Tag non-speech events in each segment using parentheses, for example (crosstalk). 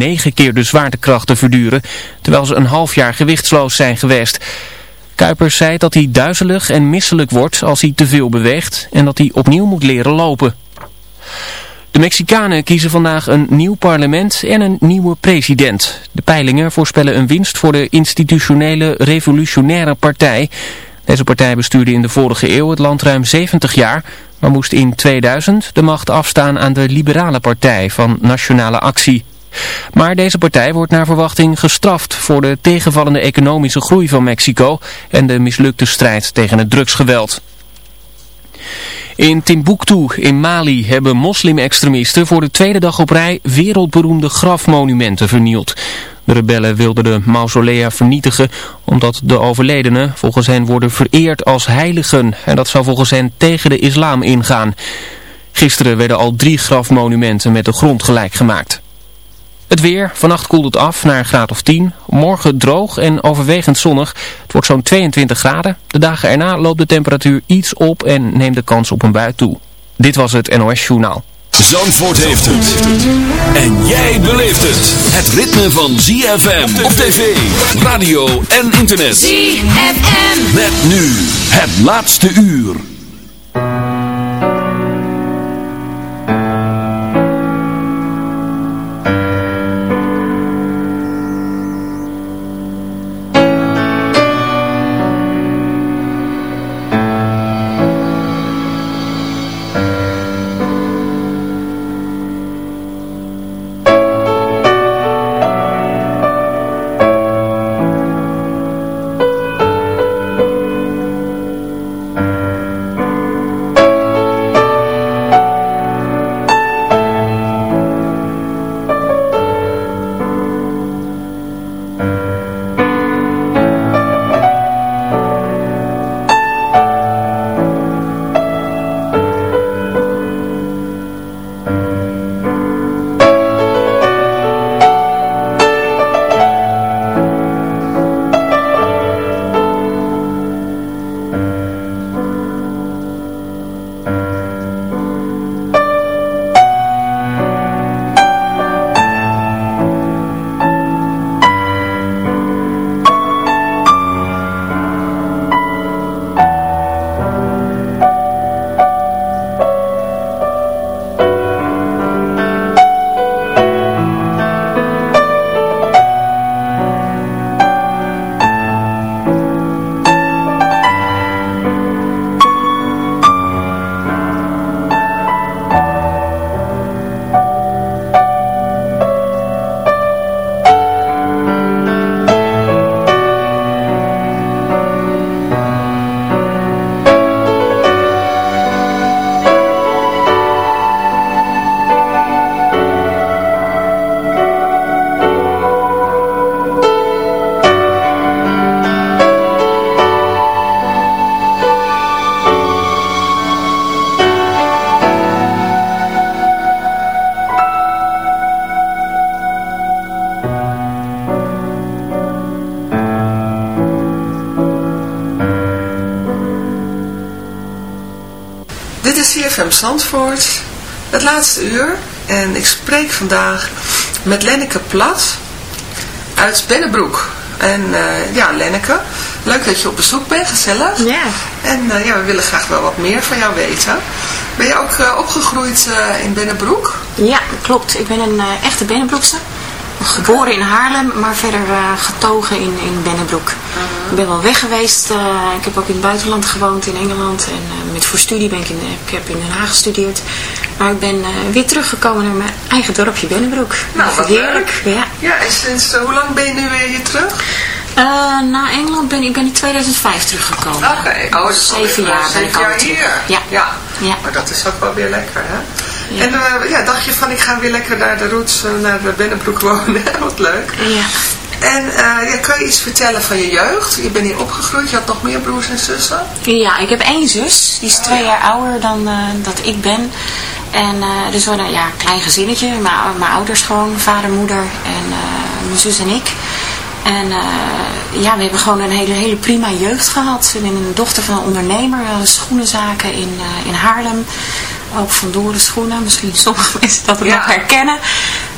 negen keer de zwaartekracht te verduren, terwijl ze een half jaar gewichtsloos zijn geweest. Kuipers zei dat hij duizelig en misselijk wordt als hij te veel beweegt en dat hij opnieuw moet leren lopen. De Mexicanen kiezen vandaag een nieuw parlement en een nieuwe president. De peilingen voorspellen een winst voor de institutionele revolutionaire partij. Deze partij bestuurde in de vorige eeuw het land ruim 70 jaar, maar moest in 2000 de macht afstaan aan de liberale partij van Nationale Actie. Maar deze partij wordt naar verwachting gestraft voor de tegenvallende economische groei van Mexico en de mislukte strijd tegen het drugsgeweld. In Timbuktu in Mali hebben moslim-extremisten voor de tweede dag op rij wereldberoemde grafmonumenten vernield. De rebellen wilden de mausolea vernietigen omdat de overledenen volgens hen worden vereerd als heiligen en dat zou volgens hen tegen de islam ingaan. Gisteren werden al drie grafmonumenten met de grond gelijk gemaakt. Het weer, vannacht koelt het af naar een graad of 10. Morgen droog en overwegend zonnig. Het wordt zo'n 22 graden. De dagen erna loopt de temperatuur iets op en neemt de kans op een bui toe. Dit was het NOS Journaal. Zandvoort heeft het. En jij beleeft het. Het ritme van ZFM op tv, radio en internet. ZFM. Met nu het laatste uur. Zandvoort, het laatste uur. En ik spreek vandaag met Lenneke Plat uit Bennebroek. En uh, ja, Lenneke, leuk dat je op bezoek bent, gezellig. Ja. En uh, ja, we willen graag wel wat meer van jou weten. Ben je ook uh, opgegroeid in Bennebroek? Ja, klopt. Ik ben een echte Bennebroekse. Geboren in Haarlem, maar verder getogen in, in Bennebroek. Ik ben wel weg geweest. ik heb ook in het buitenland gewoond, in Engeland. En met voor studie ben ik in, ik heb in Den Haag gestudeerd. Maar ik ben weer teruggekomen naar mijn eigen dorpje Bennebroek. Nou, wat heerlijk. Ja. ja, en sinds hoe lang ben je nu weer hier terug? Uh, na Engeland ben ik ben in 2005 teruggekomen. Oké, okay. oh, zeven jaar ben ik al hier. Ja. ja. ja. Maar dat is ook wel weer lekker, hè? Ja. En uh, ja, dacht je van ik ga weer lekker naar de roots, naar de Bennebroek wonen. (laughs) Wat leuk. Ja. En uh, ja, kan je iets vertellen van je jeugd? Je bent hier opgegroeid, je had nog meer broers en zussen? Ja, ik heb één zus. Die is twee jaar ouder dan uh, dat ik ben. En dus wel een ja, klein gezinnetje. Mijn, mijn ouders gewoon, vader, moeder en mijn zus en ik. En ja, we hebben gewoon een hele, hele prima jeugd gehad. Ik ben een dochter van een ondernemer, schoenenzaken in, in Haarlem. Ook van Doren schoenen, misschien sommige (laughs) mensen dat ja. nog herkennen.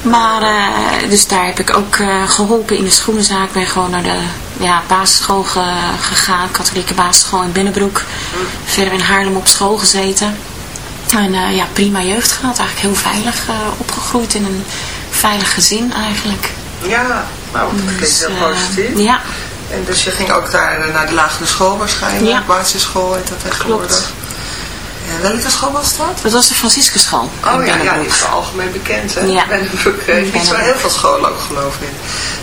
Maar, uh, dus daar heb ik ook uh, geholpen in de schoenenzaak. Ik ben gewoon naar de ja, basisschool ge gegaan, katholieke basisschool in Binnenbroek. Verder in Haarlem op school gezeten. En uh, ja, prima jeugd gehad. Eigenlijk heel veilig opgegroeid in een veilig gezin eigenlijk. Ja, nou, dat klinkt heel positief. Ja. En dus je ging ook daar naar de lagere school waarschijnlijk, ja. basisschool heet dat tegenwoordig. Klopt. Ja, welke school was dat? Dat was de Franciscusschool. Oh ja, ja, die is wel algemeen bekend hè. Ja. Bennebroek heeft niet zo heel veel scholen ook geloof ik.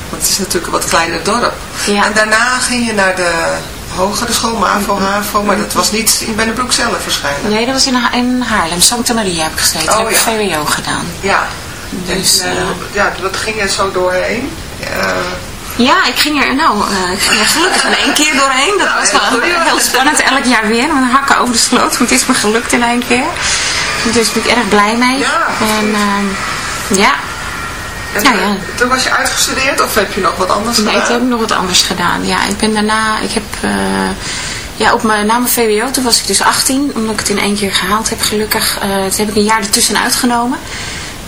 Want het is natuurlijk een wat kleiner dorp. Ja. En daarna ging je naar de hogere school, MAVO, HAVO, maar dat was niet in Bennebroek zelf waarschijnlijk. Nee, dat was in, ha in Haarlem. Santa Maria heb ik gezeten. Oh, heb ik. VWO gedaan. Ja. Dus, en, uh, uh, ja, wat ging je zo doorheen? Uh, ja, ik ging er, nou, uh, ik ging er gelukkig in één keer doorheen. Dat was wel heel spannend. Elk jaar weer met hakken over de sloot. Maar het is me gelukt in één keer. Dus ben ik erg blij mee. Ja, en uh, ja. En ja. Toen was je uitgestudeerd of heb je nog wat anders Nee, gedaan? ik heb nog wat anders gedaan. Ja, ik ben daarna, ik heb, uh, ja, op mijn, na mijn VWO, toen was ik dus 18, omdat ik het in één keer gehaald heb, gelukkig. Toen heb ik een jaar ertussen uitgenomen.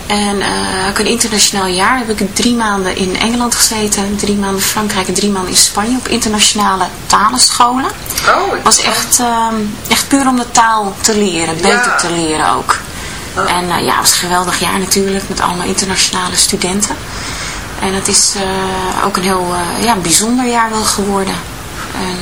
En uh, ook een internationaal jaar heb ik drie maanden in Engeland gezeten, drie maanden in Frankrijk en drie maanden in Spanje op internationale talenscholen. Oh, Het was echt, uh, echt puur om de taal te leren, beter Ja. te leren ook. Oh. En uh, ja, het was een geweldig jaar natuurlijk, met allemaal internationale studenten. En het is uh, ook een heel ja, bijzonder jaar wel geworden. En,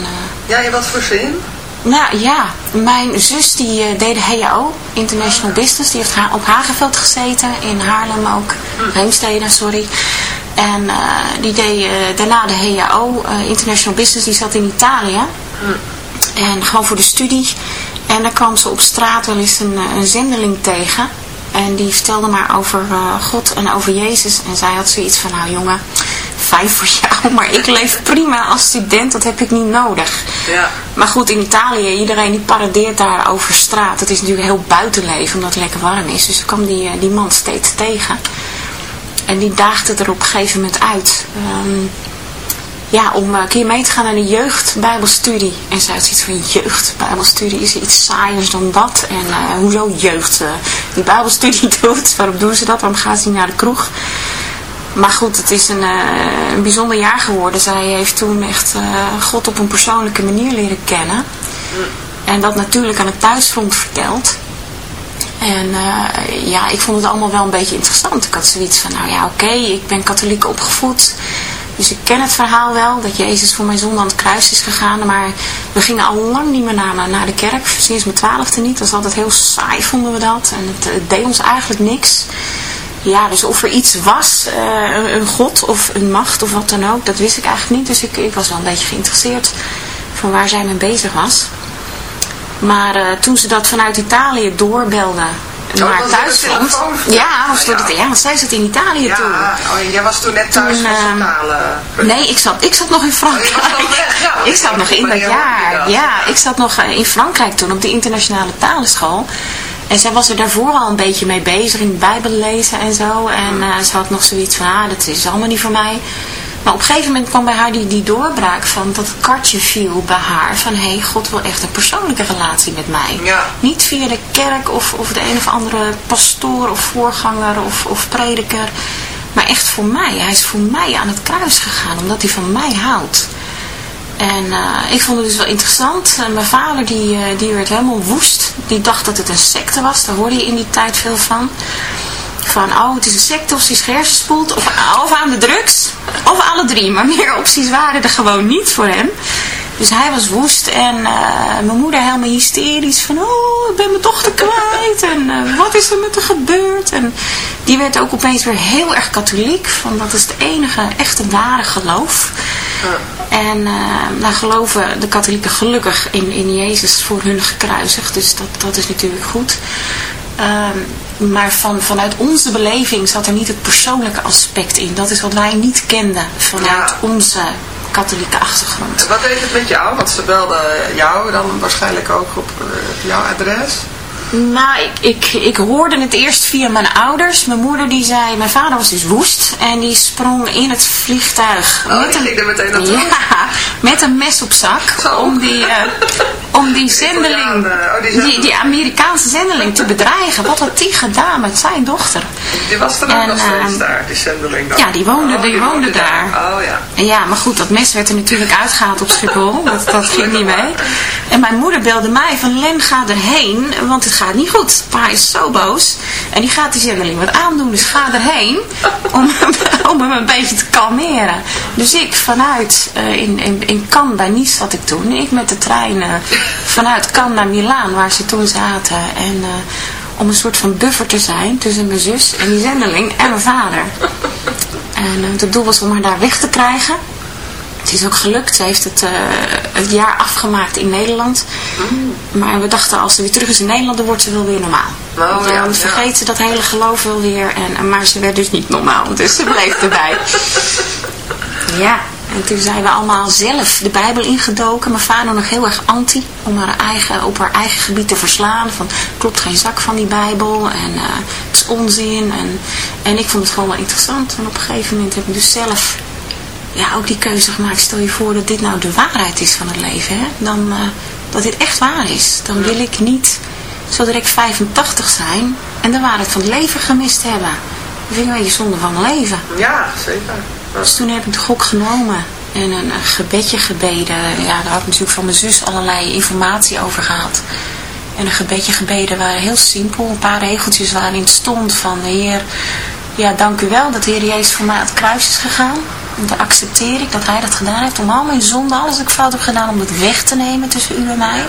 Ja, je wat voor zin? Nou ja, mijn zus die uh, deed de HAO, International Business. Die heeft ha op Hagenveld gezeten, in Haarlem ook. Heemstede, sorry. En uh, die deed uh, daarna de HAO, International Business, die zat in Italië. En gewoon voor de studie. En daar kwam ze op straat wel eens een, een zendeling tegen. En die vertelde maar over God en over Jezus. En zij had zoiets van, nou jongen, fijn voor jou, (laughs) maar ik leef prima als student, dat heb ik niet nodig. Ja. Maar goed, in Italië, iedereen die paradeert daar over straat. Het is natuurlijk heel buitenleven, omdat het lekker warm is. Dus kwam die, die man steeds tegen. En die daagde er op een gegeven moment uit. Um, ja, om een keer mee te gaan naar de jeugdbijbelstudie. En zij had zoiets van jeugdbijbelstudie, is er iets saaiers dan dat? En uh, hoezo jeugd uh, die bijbelstudie (laughs) doet? Waarom doen ze dat? Waarom gaan ze niet naar de kroeg? Maar goed, het is een, uh, een bijzonder jaar geworden. Zij heeft toen echt God op een persoonlijke manier leren kennen. En dat natuurlijk aan het thuisfront verteld. En uh, ja, ik vond het allemaal wel een beetje interessant. Ik had zoiets van, nou ja, oké, ik ben katholiek opgevoed. Dus ik ken het verhaal wel, dat Jezus voor mijn zonde aan het kruis is gegaan. Maar we gingen al lang niet meer naar, naar de kerk, sinds mijn twaalfde niet. Dat was altijd heel saai, vonden we dat. En het deed ons eigenlijk niks. Ja, dus of er iets was, uh, een god of een macht of wat dan ook, dat wist ik eigenlijk niet. Dus ik, ik was wel een beetje geïnteresseerd van waar zij mee bezig was. Maar uh, toen ze dat vanuit Italië doorbelde oh, naar thuisfront. Ja, was ja. Het, ja, want zij zat in Italië ja, toen. Oh, jij was toen net thuis toen, van totale... Nee, ik zat, ik zat nog in Frankrijk. Oh, weg, ja, ik zat nog in dat jaar. Ja, ik zat nog in Frankrijk toen op de internationale talenschool. En zij was er daarvoor al een beetje mee bezig in de Bijbel lezen en zo. En uh, ze had nog zoiets van, ah, dat is allemaal niet voor mij. Maar op een gegeven moment kwam bij haar die, die doorbraak van dat kartje viel bij haar. Van hé, hey, God wil echt een persoonlijke relatie met mij. Ja. Niet via de kerk of, of de een of andere pastoor of voorganger of, of prediker. Maar echt voor mij. Hij is voor mij aan het kruis gegaan omdat hij van mij houdt. En uh, ik vond het dus wel interessant. En mijn vader die, uh, die werd helemaal woest. Die dacht dat het een secte was. Daar hoorde je in die tijd veel van van, oh, het is een secte of ze is of, of aan de drugs, of alle drie. Maar meer opties waren er gewoon niet voor hem. Dus hij was woest en uh, mijn moeder helemaal hysterisch van, oh, ik ben mijn dochter kwijt en uh, wat is er met haar gebeurd? En die werd ook opeens weer heel erg katholiek, van dat is het enige echte ware geloof. Ja. En uh, nou geloven de katholieken gelukkig in, in Jezus voor hun gekruisigd, dus dat, dat is natuurlijk goed. Um, maar van, vanuit onze beleving zat er niet het persoonlijke aspect in. Dat is wat wij niet kenden vanuit ja. onze katholieke achtergrond. Wat deed het met jou? Want ze belde jou dan waarschijnlijk ook op uh, jouw adres. Nou, ik, ik, ik hoorde het eerst via mijn ouders. Mijn moeder die zei, mijn vader was dus woest. En die sprong in het vliegtuig. Oh, met een, Ja, (laughs) met een mes op zak. Zo. Om die, uh, (laughs) om die zendeling, oh, die, die, Amerikaanse zendeling te bedreigen. Wat had die gedaan met zijn dochter? Die was er ook nog steeds daar, die zendeling dan? Ja, die woonde, oh, die, woonde, daar. Oh ja. Ja, maar goed, dat mes werd er natuurlijk uitgehaald op Schiphol. (laughs) dat, dat ging niet mee. En mijn moeder belde mij van Len, ga erheen, want het gaat niet goed. Pa is zo boos. En die gaat die zendeling wat aandoen, dus ga erheen (laughs) om, om hem een beetje te kalmeren. Dus ik vanuit, uh, in, in, in Cannes, bij Nice zat ik toen, ik met de trein uh, vanuit Cannes naar Milaan, waar ze toen zaten. En uh, om een soort van buffer te zijn tussen mijn zus en die zendeling en mijn vader. En het doel was om haar daar weg te krijgen. Het is ook gelukt. Ze heeft het, uh, het jaar afgemaakt in Nederland. Mm. Maar we dachten als ze weer terug is in Nederland, dan wordt ze wel weer normaal. Oh, dan ja, vergeet ze dat hele geloof wel weer. En, maar ze werd dus niet normaal. Dus ze bleef erbij. (laughs) ja. En toen zijn we allemaal zelf de Bijbel ingedoken. Mijn vader nog heel erg anti. Om haar eigen, op haar eigen gebied te verslaan. Van klopt geen zak van die Bijbel. En uh, het is onzin. En, en ik vond het gewoon wel interessant. En op een gegeven moment heb ik dus zelf ja, ook die keuze gemaakt. Stel je voor dat dit nou de waarheid is van het leven. Hè? Dan, uh, dat dit echt waar is. Dan wil ik niet zo direct 85 zijn en de waarheid van het leven gemist hebben. Dat vind ik een beetje zonde van mijn leven. Ja, zeker. Dus toen heb ik de gok genomen en een, gebedje gebeden. Ja, daar had ik natuurlijk van mijn zus allerlei informatie over gehad. En een gebedje gebeden waren heel simpel. Een paar regeltjes waarin stond van... Heer, ja, dank u wel dat de Heer Jezus voor mij aan het kruis is gegaan. En dan accepteer ik dat hij dat gedaan heeft om al mijn zonde, alles wat ik fout heb gedaan, om het weg te nemen tussen u en mij.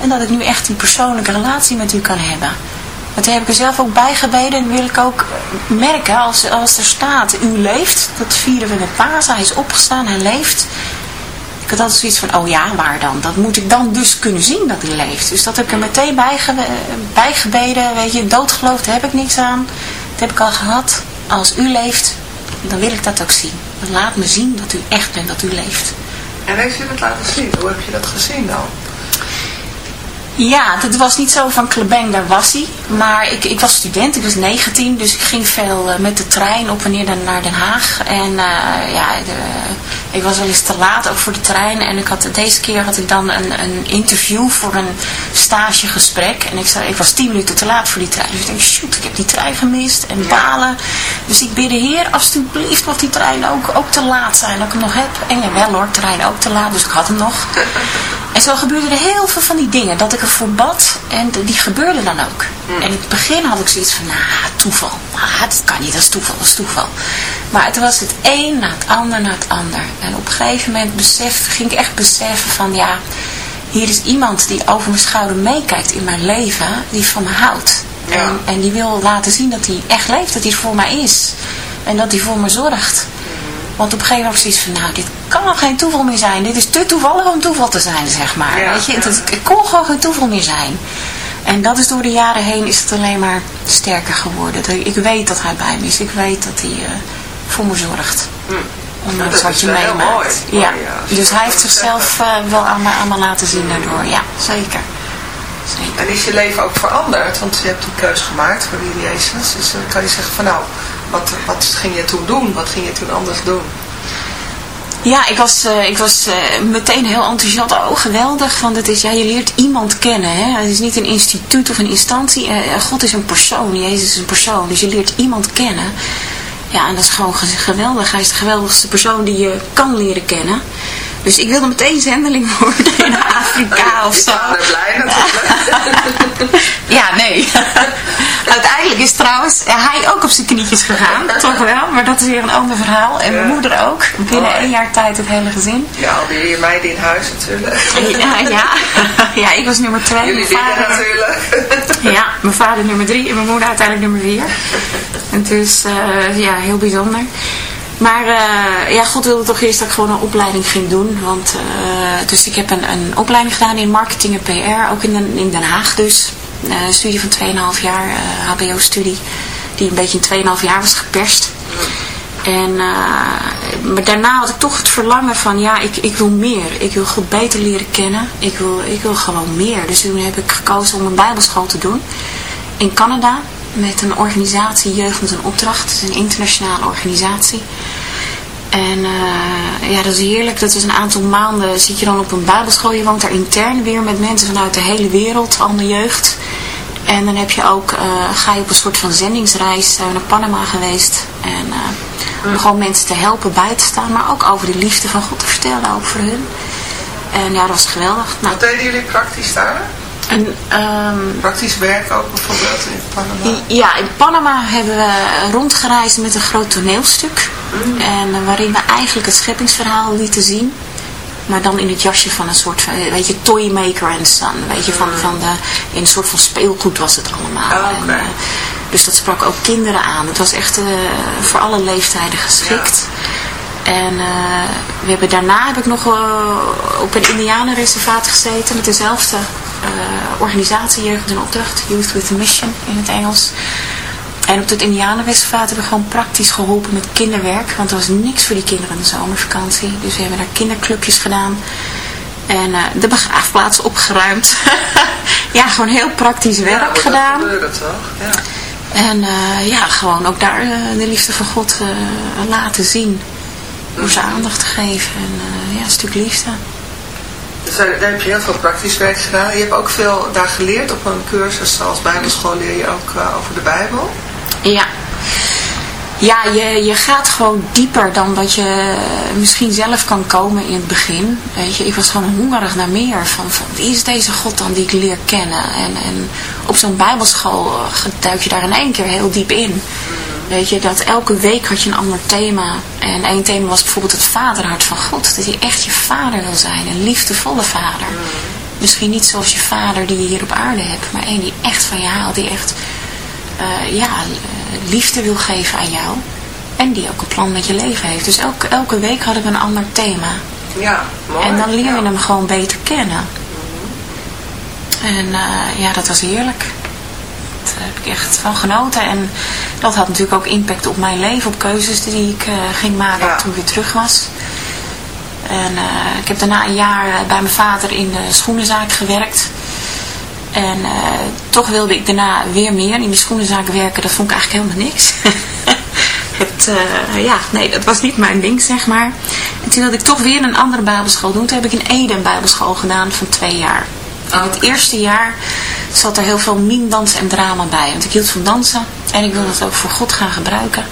En dat ik nu echt een persoonlijke relatie met u kan hebben. Want daar heb ik er zelf ook bij gebeden en wil ik ook merken als, als er staat, u leeft. Dat vieren we met Pasen, hij is opgestaan, hij leeft. Ik had altijd zoiets van, oh ja, waar dan? Dat moet ik dan dus kunnen zien dat hij leeft. Dus dat heb ik er meteen bij, bij gebeden. Weet je, doodgeloofd heb ik niks aan. Dat heb ik al gehad. Als u leeft, dan wil ik dat ook zien. Laat me zien dat u echt bent, dat u leeft. En heeft u het laten zien? Hoe heb je dat gezien dan? Ja, het was niet zo van Klebeng, daar was hij. Maar ik, ik was student, ik was 19, dus ik ging veel uh, met de trein op en neer naar Den Haag. En uh, ja, de, ik was wel eens te laat ook voor de trein. En ik had, deze keer had ik dan een, een interview voor een stagegesprek. En ik, zei, ik was 10 minuten te laat voor die trein. Dus ik dacht, shoot, ik heb die trein gemist en balen. Dus ik bid de heer, alsjeblieft, mag die trein ook, ook te laat zijn. Dat ik hem nog heb. En ja, wel hoor, trein ook te laat, dus ik had hem nog. En zo gebeurden er heel veel van die dingen. Dat ik ervoor bad en die gebeurden dan ook. En in het begin had ik zoiets van, nou, toeval. Ah, dat kan niet, dat is toeval, dat is toeval. Maar het was het een na het ander na het ander. En op een gegeven moment besef, ging ik echt beseffen van, ja, hier is iemand die over mijn schouder meekijkt in mijn leven, die van me houdt. En, en, die wil laten zien dat hij echt leeft, dat hij voor mij is. En dat hij voor me zorgt. Want op een gegeven moment zoiets van, nou, dit kan nog geen toeval meer zijn. Dit is te toevallig om toeval te zijn, zeg maar. Weet je, het, het, kon gewoon geen toeval meer zijn. En dat is door de jaren heen is het alleen maar sterker geworden. Ik weet dat hij bij me is. Ik weet dat hij uh, voor me zorgt. Hm. Ondanks wat je meemaakt. Ja. Dus hij heeft zichzelf uh, wel aan me, aan me laten zien daardoor. Ja, zeker. zeker. En is je leven ook veranderd? Want je hebt een keuze gemaakt voor wie Jezus. Dus dan kan je zeggen van nou, wat, wat ging je toen doen? Wat ging je toen anders doen? Ja, ik was, uh, ik was uh, meteen heel enthousiast. Oh, geweldig. Want het is, ja, je leert iemand kennen. Hè? Het is niet een instituut of een instantie. Uh, God is een persoon. Jezus is een persoon. Dus je leert iemand kennen. Ja, en dat is gewoon geweldig. Hij is de geweldigste persoon die je kan leren kennen. Dus ik wilde meteen zendeling worden in (laughs) Afrika of zo. Blij natuurlijk. (laughs) ja, nee. (laughs) Uiteindelijk is trouwens hij ook op zijn knietjes gegaan. toch wel, maar dat is weer een ander verhaal. En mijn moeder ook. Binnen één jaar tijd het hele gezin. Ja, alweer je meiden in huis natuurlijk. ja, ja. ja, ik was nummer twee. Jullie mijn vader, natuurlijk. ja, mijn vader nummer drie en mijn moeder uiteindelijk nummer vier. En dus, uh, ja, heel bijzonder. Maar uh, ja, God wilde toch eerst dat ik gewoon een opleiding ging doen. Want, uh, dus ik heb een, een opleiding gedaan in marketing en PR, ook in Den, in Den Haag dus. Uh, studie van 2,5 jaar, HBO-studie, die een beetje in 2,5 jaar was geperst. En, maar daarna had ik toch het verlangen van, ja, ik, ik wil meer. Ik wil God beter leren kennen. Ik wil, ik wil gewoon meer. Dus toen heb ik gekozen om een bijbelschool te doen in Canada met een organisatie Jeugd met een Opdracht. Het is een internationale organisatie. En uh, ja, dat is heerlijk. Dat is een aantal maanden zit je dan op een bijbelschool. Je woont daar intern weer met mensen vanuit de hele wereld, al de jeugd. En dan heb je ook, uh, ga je op een soort van zendingsreis. Zijn we naar Panama geweest. En uh, om gewoon mensen te helpen bij te staan. Maar ook over de liefde van God te vertellen, ook voor hun. En ja, dat was geweldig. Nou, Wat deden jullie praktisch daar? En, um, Praktisch werk ook bijvoorbeeld in Panama? Ja, in Panama hebben we rondgereisd met een groot toneelstuk. Mm. En waarin we eigenlijk het scheppingsverhaal lieten zien. Maar dan in het jasje van een soort van, weet je, Toymaker and Son. Weet je, van, van de, in een soort van speelgoed was het allemaal. Oh, okay. en, uh, dus dat sprak ook kinderen aan. Het was echt uh, voor alle leeftijden geschikt. Ja. En uh, we hebben, daarna heb ik nog op een indianenreservaat gezeten met dezelfde organisatie, Jeugd en Opdracht, Youth with a Mission in het Engels. En op het Indianenreservaat hebben we gewoon praktisch geholpen met kinderwerk. Want er was niks voor die kinderen in de zomervakantie. Dus we hebben daar kinderclubjes gedaan. En uh, de begraafplaats opgeruimd. (laughs) ja, gewoon heel praktisch werk ja, gedaan. Dat gebeurde toch? Ja. En uh, ja, gewoon ook daar uh, de liefde van God laten zien. Door ze aandacht te geven. En ja, een stuk liefde. Dus daar, heb je heel veel praktisch werk gedaan. Je hebt ook veel daar geleerd op een cursus zoals Bijbelschool leer je ook over de Bijbel. Ja. Ja, je, je gaat gewoon dieper dan wat je misschien zelf kan komen in het begin. Weet je, ik was gewoon hongerig naar meer. Van, van wie is deze God dan die ik leer kennen? En, en op zo'n bijbelschool duik je daar in één keer heel diep in. Weet je, dat elke week had je een ander thema. En één thema was bijvoorbeeld het vaderhart van God. Dat hij echt je vader wil zijn. Een liefdevolle vader. Misschien niet zoals je vader die je hier op aarde hebt. Maar één die echt van je haalt. Die echt uh, ja, liefde wil geven aan jou. En die ook een plan met je leven heeft. Dus elke, elke week hadden we een ander thema. Ja, mooi. En dan leer je hem gewoon beter kennen. En uh, ja, dat was heerlijk. Daar heb ik echt van genoten. En dat had natuurlijk ook impact op mijn leven. Op keuzes die ik uh, ging maken ja. toen ik weer terug was. En uh, ik heb daarna een jaar bij mijn vader in de schoenenzaak gewerkt. En uh, toch wilde ik daarna weer meer in die schoenenzaak werken. Dat vond ik eigenlijk helemaal niks. (laughs) het, uh, ja, nee, dat was niet mijn ding, zeg maar. En toen wilde ik toch weer een andere bijbelschool doen. Toen heb ik in Ede een bijbelschool gedaan van twee jaar. En het eerste jaar zat er heel veel mien-dans en drama bij. Want ik hield van dansen. En ik wilde het ook voor God gaan gebruiken.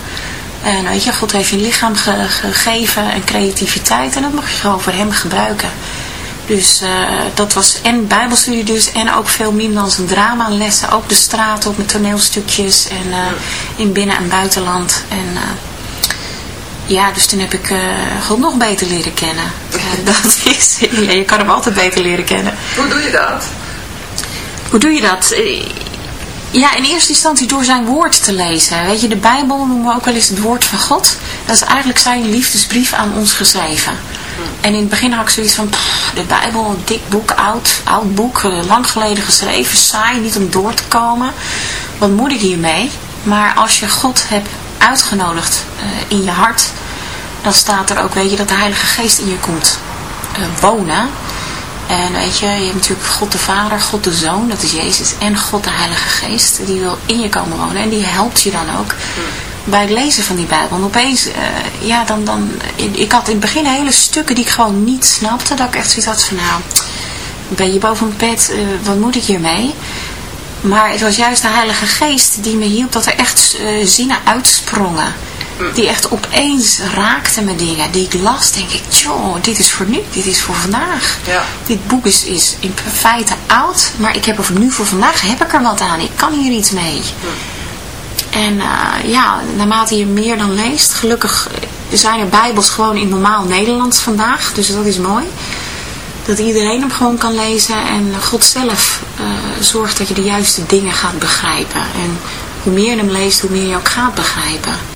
En weet je, God heeft je lichaam ge gegeven en creativiteit. En dat mag je gewoon voor hem gebruiken. Dus uh, dat was en bijbelstudie dus en ook veel minder dan een drama lessen. Ook de straat op met toneelstukjes en uh, in binnen- en buitenland. En uh, ja, dus toen heb ik God nog beter leren kennen. (laughs) dat is, je kan hem altijd beter leren kennen. Hoe doe je dat? Hoe doe je dat? Ja, in eerste instantie door zijn woord te lezen. Weet je, de Bijbel noemen we ook wel eens het woord van God. Dat is eigenlijk zijn liefdesbrief aan ons geschreven. En in het begin had ik zoiets van, de Bijbel, een dik boek, oud, oud boek, lang geleden geschreven, saai, niet om door te komen. Wat moet ik hiermee? Maar als je God hebt uitgenodigd uh, in je hart, dan staat er ook, weet je, dat de Heilige Geest in je komt wonen. En weet je, je hebt natuurlijk God de Vader, God de Zoon, dat is Jezus, en God de Heilige Geest, die wil in je komen wonen en die helpt je dan ook bij het lezen van die Bijbel. En opeens, uh, ja, dan, dan, ik had in het begin hele stukken die ik gewoon niet snapte, dat ik echt zoiets had van, nou, ben je boven mijn bed, uh, wat moet ik hiermee? Maar het was juist de Heilige Geest die me hielp dat er echt uh, zinnen uitsprongen. Die echt opeens raakten me dingen. Die ik las, denk ik, joh, dit is voor nu, dit is voor vandaag. Ja. Dit boek is, is in feite oud, maar ik heb er nu, voor vandaag, heb ik er wat aan. Ik kan hier iets mee. Hm. En uh, ja, naarmate je meer dan leest, gelukkig zijn er bijbels gewoon in normaal Nederlands vandaag. Dus dat is mooi. Dat iedereen hem gewoon kan lezen en God zelf uh, zorgt dat je de juiste dingen gaat begrijpen. En hoe meer je hem leest, hoe meer je ook gaat begrijpen.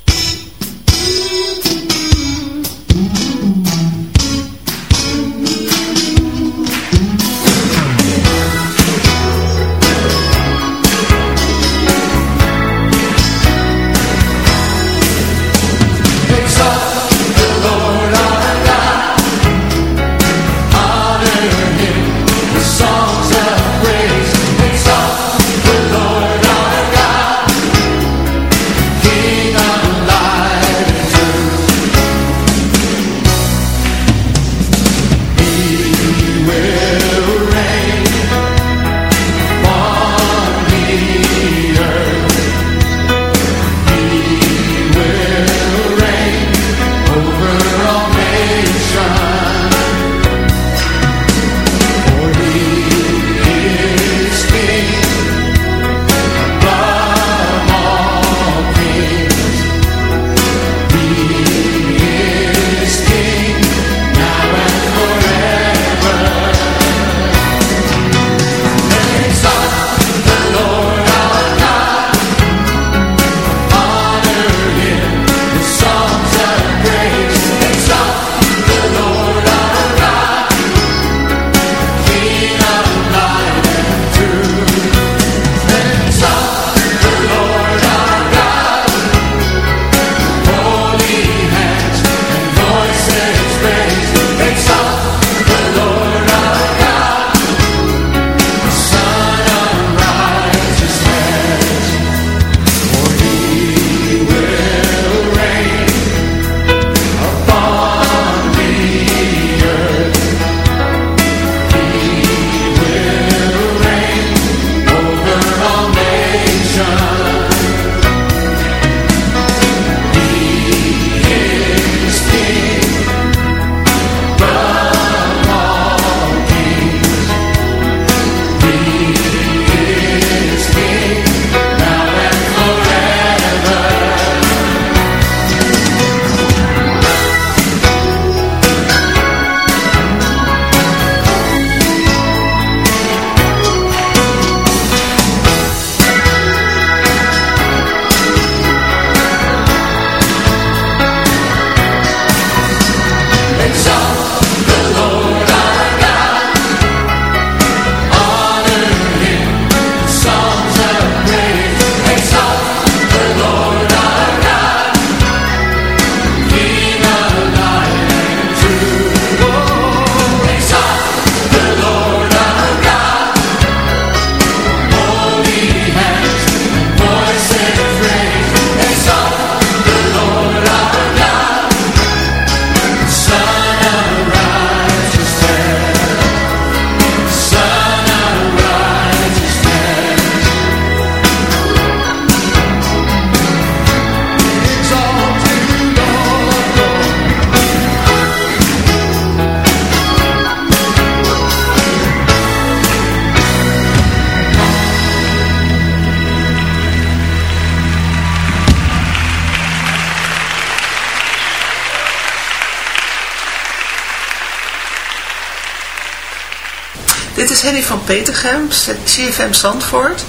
Is Henny van Petergem, CFM Zandvoort.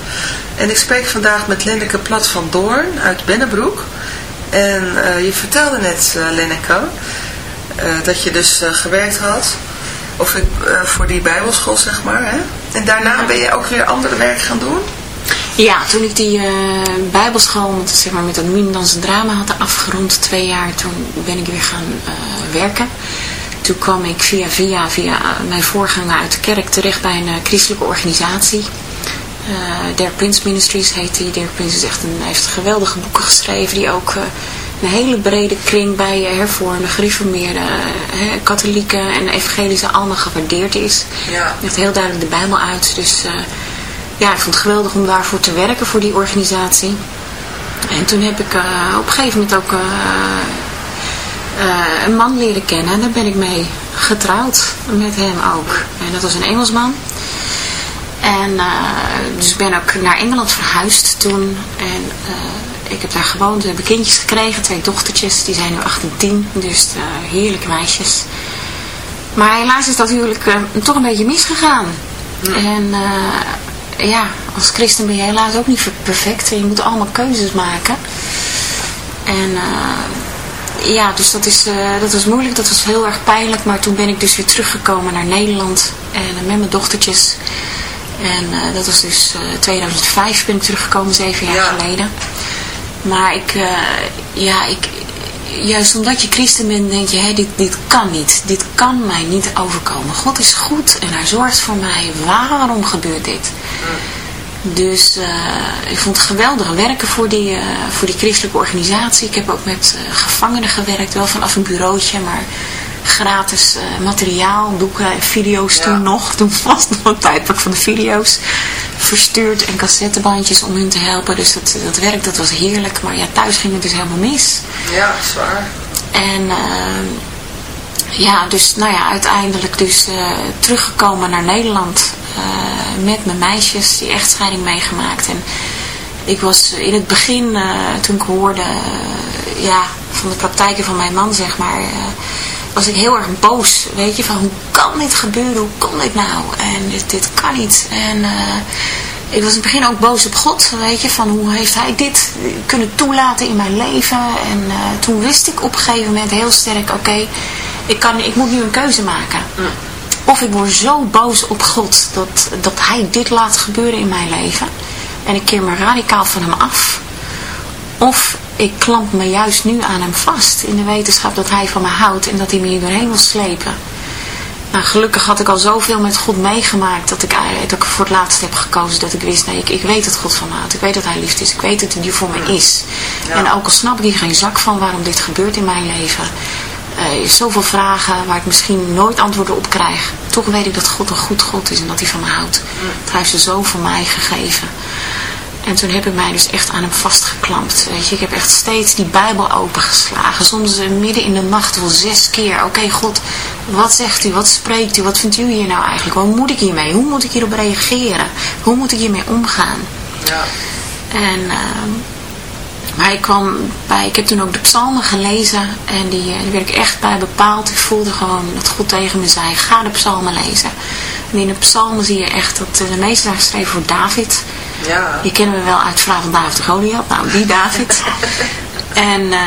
En ik spreek vandaag met Lenneke Plat van Doorn uit Bennebroek. En uh, je vertelde net, uh, Lenneke, uh, dat je dus gewerkt had of voor die bijbelschool, zeg maar. Hè? En daarna ben je ook weer andere werk gaan doen? Ja, toen ik die bijbelschool met, zeg maar, met dat drama had afgerond, twee jaar, toen ben ik weer gaan werken toen kwam ik via, via, via mijn voorganger uit de kerk terecht bij een uh, christelijke organisatie. Uh, Der Prince Ministries heet die. Der Prince is echt een, heeft geweldige boeken geschreven die ook uh, een hele brede kring bij hervormde, gereformeerde, katholieken en evangelische allemaal gewaardeerd is. Ja. Echt heel duidelijk de Bijbel uit. Dus ja, ik vond het geweldig om daarvoor te werken voor die organisatie. En toen heb ik op een gegeven moment ook uh, een man leren kennen. En daar ben ik mee getrouwd. Met hem ook. En dat was een Engelsman. En uh, dus ben ook naar Engeland verhuisd toen. En uh, ik heb daar gewoond. Hebben kindjes gekregen. Twee dochtertjes. Die zijn nu 8 en 10. Dus heerlijke meisjes. Maar helaas is dat huwelijk toch een beetje misgegaan. En ja, als christen ben je helaas ook niet perfect. En je moet allemaal keuzes maken. En ja, dus dat, is, uh, dat was moeilijk, dat was heel erg pijnlijk. Maar toen ben ik dus weer teruggekomen naar Nederland en uh, met mijn dochtertjes. En uh, dat was dus 2005 ben ik teruggekomen, zeven jaar ja. geleden. Maar ik, ja, ik, juist omdat je christen bent, denk je, hé, dit, dit kan niet. Dit kan mij niet overkomen. God is goed en hij zorgt voor mij. Waarom gebeurt dit? Dus uh, ik vond het geweldig werken voor die, uh, voor die christelijke organisatie. Ik heb ook met uh, gevangenen gewerkt, wel vanaf een bureautje, maar gratis materiaal, boeken en video's ja. toen nog. Toen was nog een tijdperk van de video's verstuurd en cassettebandjes om hun te helpen. Dus dat, dat werk dat was heerlijk, maar ja, thuis ging het dus helemaal mis. Ja, zwaar. En ja, dus nou ja, uiteindelijk dus teruggekomen naar Nederland uh, met mijn meisjes die echtscheiding meegemaakt. En ik was in het begin, uh, toen ik hoorde ja, van de praktijken van mijn man, zeg maar, was ik heel erg boos. Weet je, van hoe kan dit gebeuren? Hoe kon dit nou? En dit, dit kan niet. En ik was in het begin ook boos op God, weet je, van hoe heeft hij dit kunnen toelaten in mijn leven. En toen wist ik op een gegeven moment heel sterk, oké, ik kan, ik moet nu een keuze maken. Mm. Of ik word zo boos op God dat, dat hij dit laat gebeuren in mijn leven. En ik keer me radicaal van hem af. Of ik klamp me juist nu aan hem vast. In de wetenschap dat hij van me houdt en dat hij me hier doorheen wil slepen. Nou, gelukkig had ik al zoveel met God meegemaakt dat ik, dat ik voor het laatst heb gekozen. Dat ik wist, nee, ik, ik weet dat God van me houdt. Ik weet dat hij liefde is. Ik weet dat hij voor me is. En ook al snap ik hier geen zak van waarom dit gebeurt in mijn leven uh, zoveel vragen waar ik misschien nooit antwoorden op krijg. Toch weet ik dat God een goed God is en dat hij van me houdt. hij heeft ze zo voor mij gegeven. En toen heb ik mij dus echt aan hem vastgeklampt. Weet je, ik heb echt steeds die Bijbel opengeslagen. Soms midden in de nacht wel zes keer. Oké, God, wat zegt u? Wat spreekt u? Wat vindt u hier nou eigenlijk? Hoe moet ik hiermee? Hoe moet ik hierop reageren? Hoe moet ik hiermee omgaan? Ja. En... Uh, maar ik kwam bij, ik heb toen ook de psalmen gelezen en die, eh, die werd ik echt bij bepaald. Ik voelde gewoon dat God tegen me zei, ga de psalmen lezen. En in de psalmen zie je echt dat eh, de meeste zijn geschreven voor David. Ja. Die kennen we wel uit Vraag van David de Goliath, nou die David. (laughs) En uh,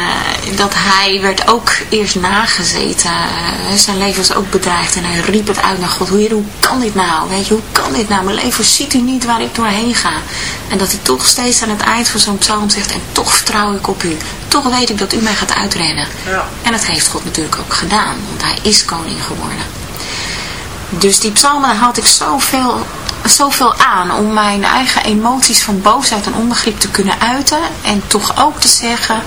dat hij werd ook eerst nagezeten. Uh, zijn leven was ook bedreigd. En hij riep het uit naar God. Hoe, hoe kan dit nou? Weet je, hoe kan dit nou? Mijn leven ziet u niet waar ik doorheen ga. En dat hij toch steeds aan het eind van zo'n psalm zegt. En toch vertrouw ik op u. Toch weet ik dat u mij gaat uitrennen. Ja. En dat heeft God natuurlijk ook gedaan. Want hij is koning geworden. Dus die psalmen, had ik zoveel zoveel aan om mijn eigen emoties van boosheid en onbegrip te kunnen uiten. En toch ook te zeggen,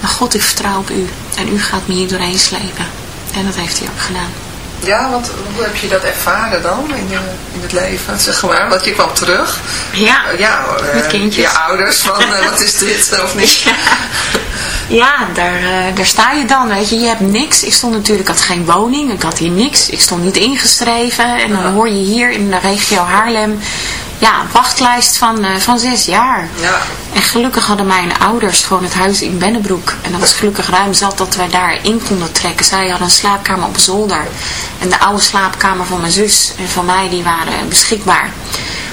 maar God ik vertrouw op u. En u gaat me hier doorheen slepen. En dat heeft hij ook gedaan. Ja, want hoe heb je dat ervaren dan in, in het leven, zeg maar? Want je kwam terug. Ja, ja met eh, kindjes. Je ouders, van uh, wat is dit (laughs) of niet? Ja, ja daar, daar sta je dan, weet je. Je hebt niks. Ik stond natuurlijk, ik had geen woning. Ik had hier niks. Ik stond niet ingeschreven. En dan hoor je hier in de regio Haarlem ja, wachtlijst van, uh, van zes jaar. Ja. En gelukkig hadden mijn ouders gewoon het huis in Bennebroek. En dat was gelukkig ruim zat dat wij daarin konden trekken. Zij hadden een slaapkamer op zolder. En de oude slaapkamer van mijn zus en van mij, die waren beschikbaar.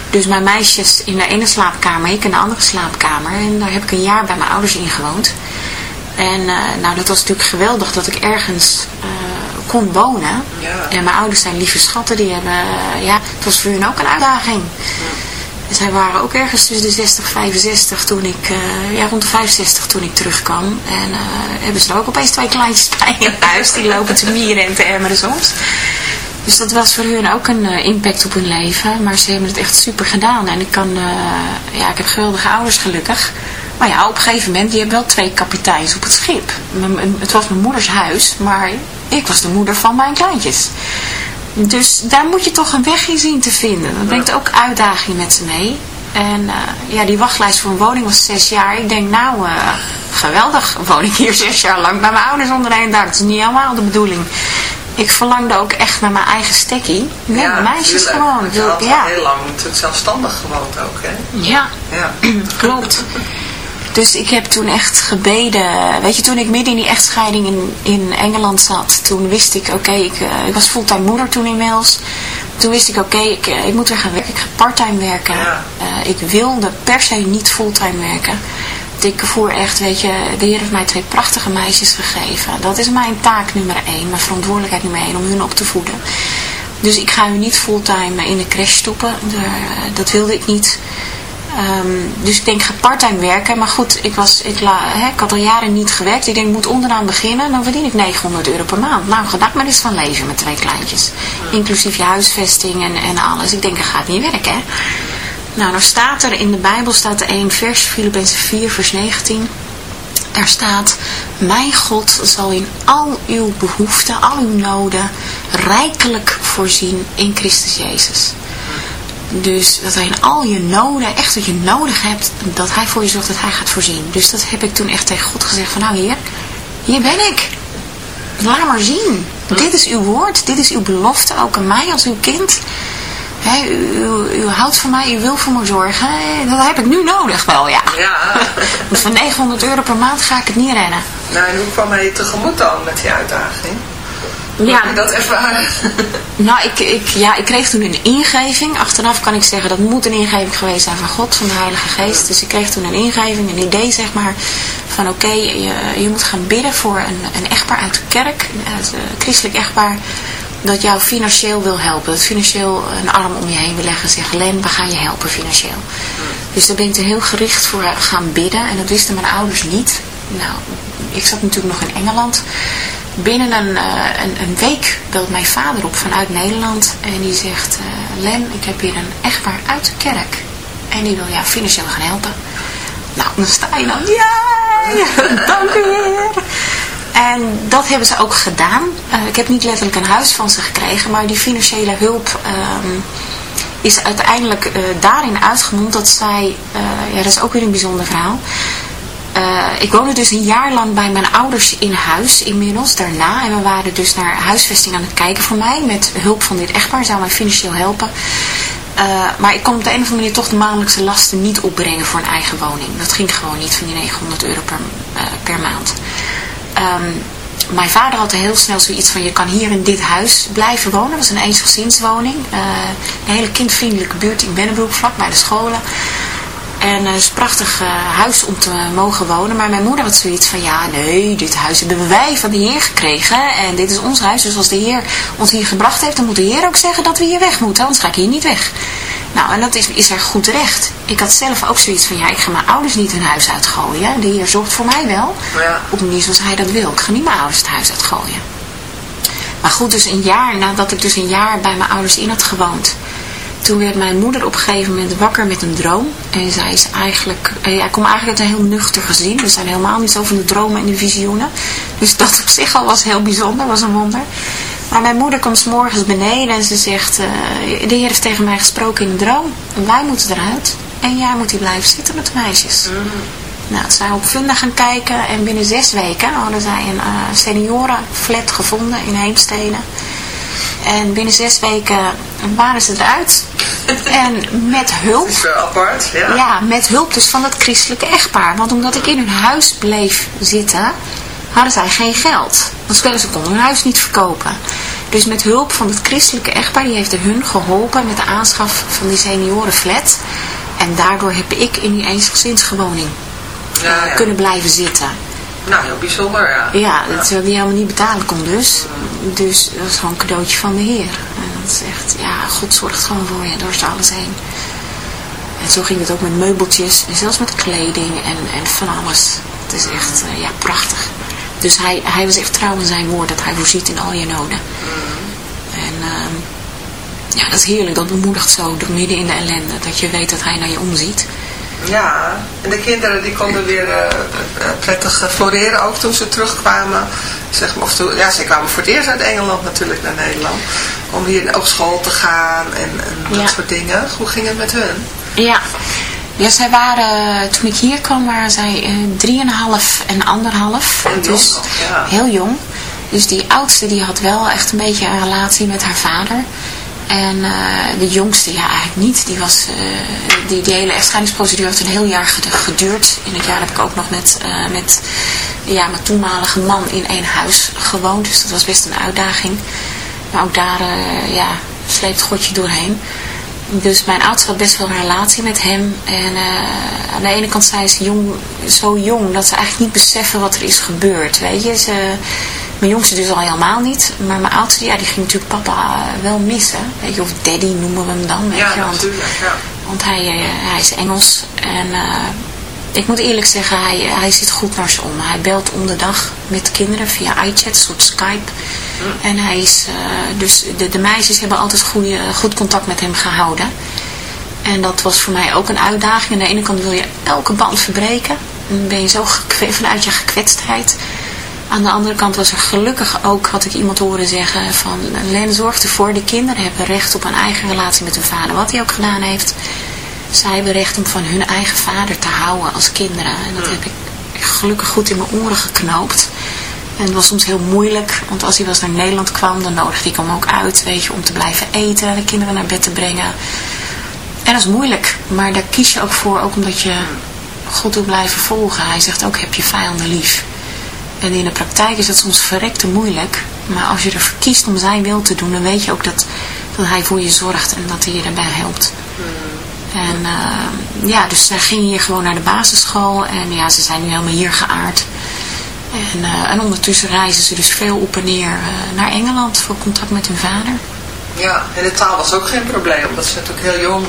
Dus mijn meisjes in de ene slaapkamer, ik in de andere slaapkamer. En daar heb ik een jaar bij mijn ouders in gewoond. En uh, nou, dat was natuurlijk geweldig dat ik ergens uh, kon wonen. Ja. En mijn ouders zijn lieve schatten, die hebben, uh, ja, het was voor hun ook een uitdaging. Ja. Zij waren ook ergens tussen de 60 en 65 toen ik, ja, rond de 65 toen ik terugkwam. En hebben ze er ook opeens twee kleintjes bij in huis, die lopen te mieren en te emmeren soms. Dus dat was voor hun ook een impact op hun leven. Maar ze hebben het echt super gedaan. En ik kan, ja, ik heb geweldige ouders gelukkig. Maar ja, op een gegeven moment, je hebt wel twee kapiteins op het schip. Het was mijn moeders huis, maar ik was de moeder van mijn kleintjes. Dus daar moet je toch een weg in zien te vinden. Dat brengt ook uitdagingen met ze mee. En uh, ja, die wachtlijst voor een woning was zes jaar. Ik denk, nou, geweldig. Woon ik hier zes jaar lang bij mijn ouders onder één dak. Dat is niet helemaal de bedoeling ik verlangde ook echt naar mijn eigen stekkie. Nee, ja, meisjes tuurlijk. gewoon. Je had ja. heel lang natuurlijk zelfstandig gewoond ook, hè? Ja, Ja. (clears throat) klopt. Dus ik heb toen echt gebeden. Weet je, toen ik midden in die echtscheiding in, in Engeland zat, toen wist ik, oké, ik, uh, ik was fulltime moeder toen inmiddels. Toen wist ik, oké, ik, uh, ik moet weer gaan werken. Ik ga parttime werken. Uh, ik wilde per se niet fulltime werken. Ik voer echt, weet je, de Heer heeft mij twee prachtige meisjes gegeven. Dat is mijn taak nummer één, mijn verantwoordelijkheid nummer één, om hun op te voeden. Dus ik ga hun niet fulltime in de crash stoppen. Dat wilde ik niet. Um, dus ik denk, ga parttime werken. Maar goed, ik, was, ik, ik had al jaren niet gewerkt. Ik denk, ik moet onderaan beginnen. Dan verdien ik 900 euro per maand. Nou, gedacht maar eens van leven met twee kleintjes. Inclusief je huisvesting en, en alles. Ik denk, dat gaat niet werken, hè. Nou, dan staat er in de Bijbel staat er één vers, Filippenzen 4, vers 19. Er staat, mijn God zal in al uw behoeften, al uw noden, rijkelijk voorzien in Christus Jezus. Dus dat hij in al je noden, echt wat je nodig hebt, dat hij voor je zorgt dat hij gaat voorzien. Dus dat heb ik toen echt tegen God gezegd van, nou heer, hier ben ik. Laat maar zien. Dit is uw woord, dit is uw belofte, ook aan mij als uw kind. He, u, u, u, houdt van mij, u wil voor me zorgen. Dat heb ik nu nodig wel, ja. Ja. (laughs) Dus voor 900 euro per maand ga ik het niet rennen. Nou, en hoe kwam hij tegemoet dan met die uitdaging? Hoe Ja. heb je dat ervaren? (laughs) Nou, ik, ik, ja, ik kreeg toen een ingeving. Achteraf kan ik zeggen, dat moet een ingeving geweest zijn van God, van de Heilige Geest. Dus ik kreeg toen een ingeving, een idee zeg maar, van oké, okay, je, je moet gaan bidden voor een, een echtpaar uit de kerk, uit een christelijk echtpaar, dat jou financieel wil helpen. Dat financieel een arm om je heen wil leggen. Zeggen, Len, we gaan je helpen financieel. Dus daar ben ik er heel gericht voor gaan bidden. En dat wisten mijn ouders niet. Nou, ik zat natuurlijk nog in Engeland. Binnen een, uh, een, een, week belt mijn vader op vanuit Nederland. En die zegt, uh, Len, ik heb hier een echtpaar uit de kerk. En die wil jou financieel gaan helpen. Nou, dan sta je dan, ja, (laughs) dank u heer. En dat hebben ze ook gedaan. Uh, ik heb niet letterlijk een huis van ze gekregen, maar die financiële hulp um, is uiteindelijk daarin uitgemond dat zij, ja dat is ook weer een bijzonder verhaal. Ik woonde dus een jaar lang bij mijn ouders in huis inmiddels, daarna. En we waren dus naar huisvesting aan het kijken voor mij. Met hulp van dit echtpaar zou mij financieel helpen. maar ik kon op de een of andere manier toch de maandelijkse lasten niet opbrengen voor een eigen woning. Dat ging gewoon niet van die 900 euro per, per maand. Um, mijn vader had heel snel zoiets van, je kan hier in dit huis blijven wonen. Dat was een eensgezinswoning. Uh, een hele kindvriendelijke buurt in Bennebroek, vlak bij de scholen. En het is een prachtig uh, huis om te mogen wonen. Maar mijn moeder had zoiets van, ja nee, dit huis hebben wij van de Heer gekregen. En dit is ons huis. Dus als de Heer ons hier gebracht heeft, dan moet de Heer ook zeggen dat we hier weg moeten. Anders ga ik hier niet weg. Nou, en dat is, is er goed recht. Ik had zelf ook zoiets van, ja, ik ga mijn ouders niet hun huis uitgooien. De Heer zorgt voor mij wel. Ja. Op een manier zoals hij dat wil. Ik ga niet mijn ouders het huis uitgooien. Maar goed, dus een jaar nadat ik dus een jaar bij mijn ouders in had gewoond. Toen werd mijn moeder op een gegeven moment wakker met een droom. En zij is eigenlijk, hij komt eigenlijk uit een heel nuchter gezin. We zijn helemaal niet zo van de dromen en de visioenen. Dus (laughs) dat op zich al was heel bijzonder, was een wonder. Maar mijn moeder komt 's morgens beneden en ze zegt, uh, de heer heeft tegen mij gesproken in een droom. Wij moeten eruit en jij moet hier blijven zitten met de meisjes. Mm. Nou, ze zijn op funda gaan kijken en binnen zes weken hadden zij een uh, seniorenflat gevonden in Heemstede. En binnen zes weken waren ze eruit. En met hulp... Is apart, ja. Ja, met hulp dus van het christelijke echtpaar. Want omdat ik in hun huis bleef zitten, hadden zij geen geld. Want ze konden hun huis niet verkopen. Dus met hulp van het christelijke echtpaar, die heeft hun geholpen met de aanschaf van die seniorenflat. En daardoor heb ik in die eensgezinswoning Ja, ja. kunnen blijven zitten. Nou, heel bijzonder, ja. Ja, dat terwijl die helemaal niet betalen kon dus. Dus dat is gewoon een cadeautje van de Heer. Dat is echt, ja, God zorgt gewoon voor je door alles heen. En zo ging het ook met meubeltjes en zelfs met kleding en, en van alles. Het is echt, eh, ja, prachtig. Dus hij, hij was echt trouw in zijn woord dat hij voorziet in al je noden. En ehm, ja, dat is heerlijk. Dat bemoedigt zo door midden in de ellende. Dat je weet dat hij naar je omziet. Ja, en de kinderen die konden weer eh, eh, prettig eh, floreren ook toen ze terugkwamen. Zeg maar, of toen, ja, ze kwamen voor het eerst uit Engeland natuurlijk naar Nederland. Om hier op school te gaan en, en dat Ja. soort dingen. Hoe ging het met hun? Ja. Ja, zij waren, toen ik hier kwam, waren zij drieënhalf en anderhalf. Jong dus nog, ja. heel jong. Dus die oudste die had wel echt een beetje een relatie met haar vader. En eh, de jongste, ja eigenlijk niet. Die, was, eh, die, hele echtscheidingsprocedure heeft een heel jaar ged- geduurd. In het jaar heb ik ook nog met, eh, met ja, mijn toenmalige man in één huis gewoond. Dus dat was best een uitdaging. Maar ook daar ja, sleept Godje doorheen. Dus mijn oudste had best wel een relatie met hem. En aan de ene kant zijn ze jong, zo jong dat ze eigenlijk niet beseffen wat er is gebeurd. Weet je, ze, mijn jongste dus al helemaal niet. Maar mijn oudste, ja, die ging natuurlijk papa eh, wel missen. Weet je, of daddy noemen we hem dan. Weet Ja, je, want, natuurlijk, ja. want hij, eh, hij is Engels. En eh, ik moet eerlijk zeggen, hij, hij zit goed naar ze om. Hij belt om de dag met kinderen via iChat, een soort Skype. En hij is, dus de, de meisjes hebben altijd goede, goed contact met hem gehouden. En dat was voor mij ook een uitdaging. Aan de ene kant wil je elke band verbreken. Dan ben je zo vanuit je gekwetstheid. Aan de andere kant was er gelukkig ook, had ik iemand horen zeggen van Len zorgt ervoor, de kinderen hebben recht op een eigen relatie met hun vader. Wat hij ook gedaan heeft. Zij hebben recht om van hun eigen vader te houden als kinderen. En dat heb ik gelukkig goed in mijn oren geknoopt. En het was soms heel moeilijk, want als hij eens naar Nederland kwam, dan nodigde ik hem ook uit, weet je, om te blijven eten, de kinderen naar bed te brengen. En dat is moeilijk, maar daar kies je ook voor, ook omdat je God wil blijven volgen. Hij zegt ook, heb je vijanden lief. En in de praktijk is dat soms verrekte moeilijk, maar als je ervoor kiest om zijn wil te doen, dan weet je ook dat, dat hij voor je zorgt en dat hij je daarbij helpt. En eh, ja, dus zij gingen hier gewoon naar de basisschool en ja, ze zijn nu helemaal hier geaard. En, eh, en ondertussen reizen ze dus veel op en neer eh, naar Engeland voor contact met hun vader. Ja, en de taal was ook geen probleem, omdat ze natuurlijk heel jong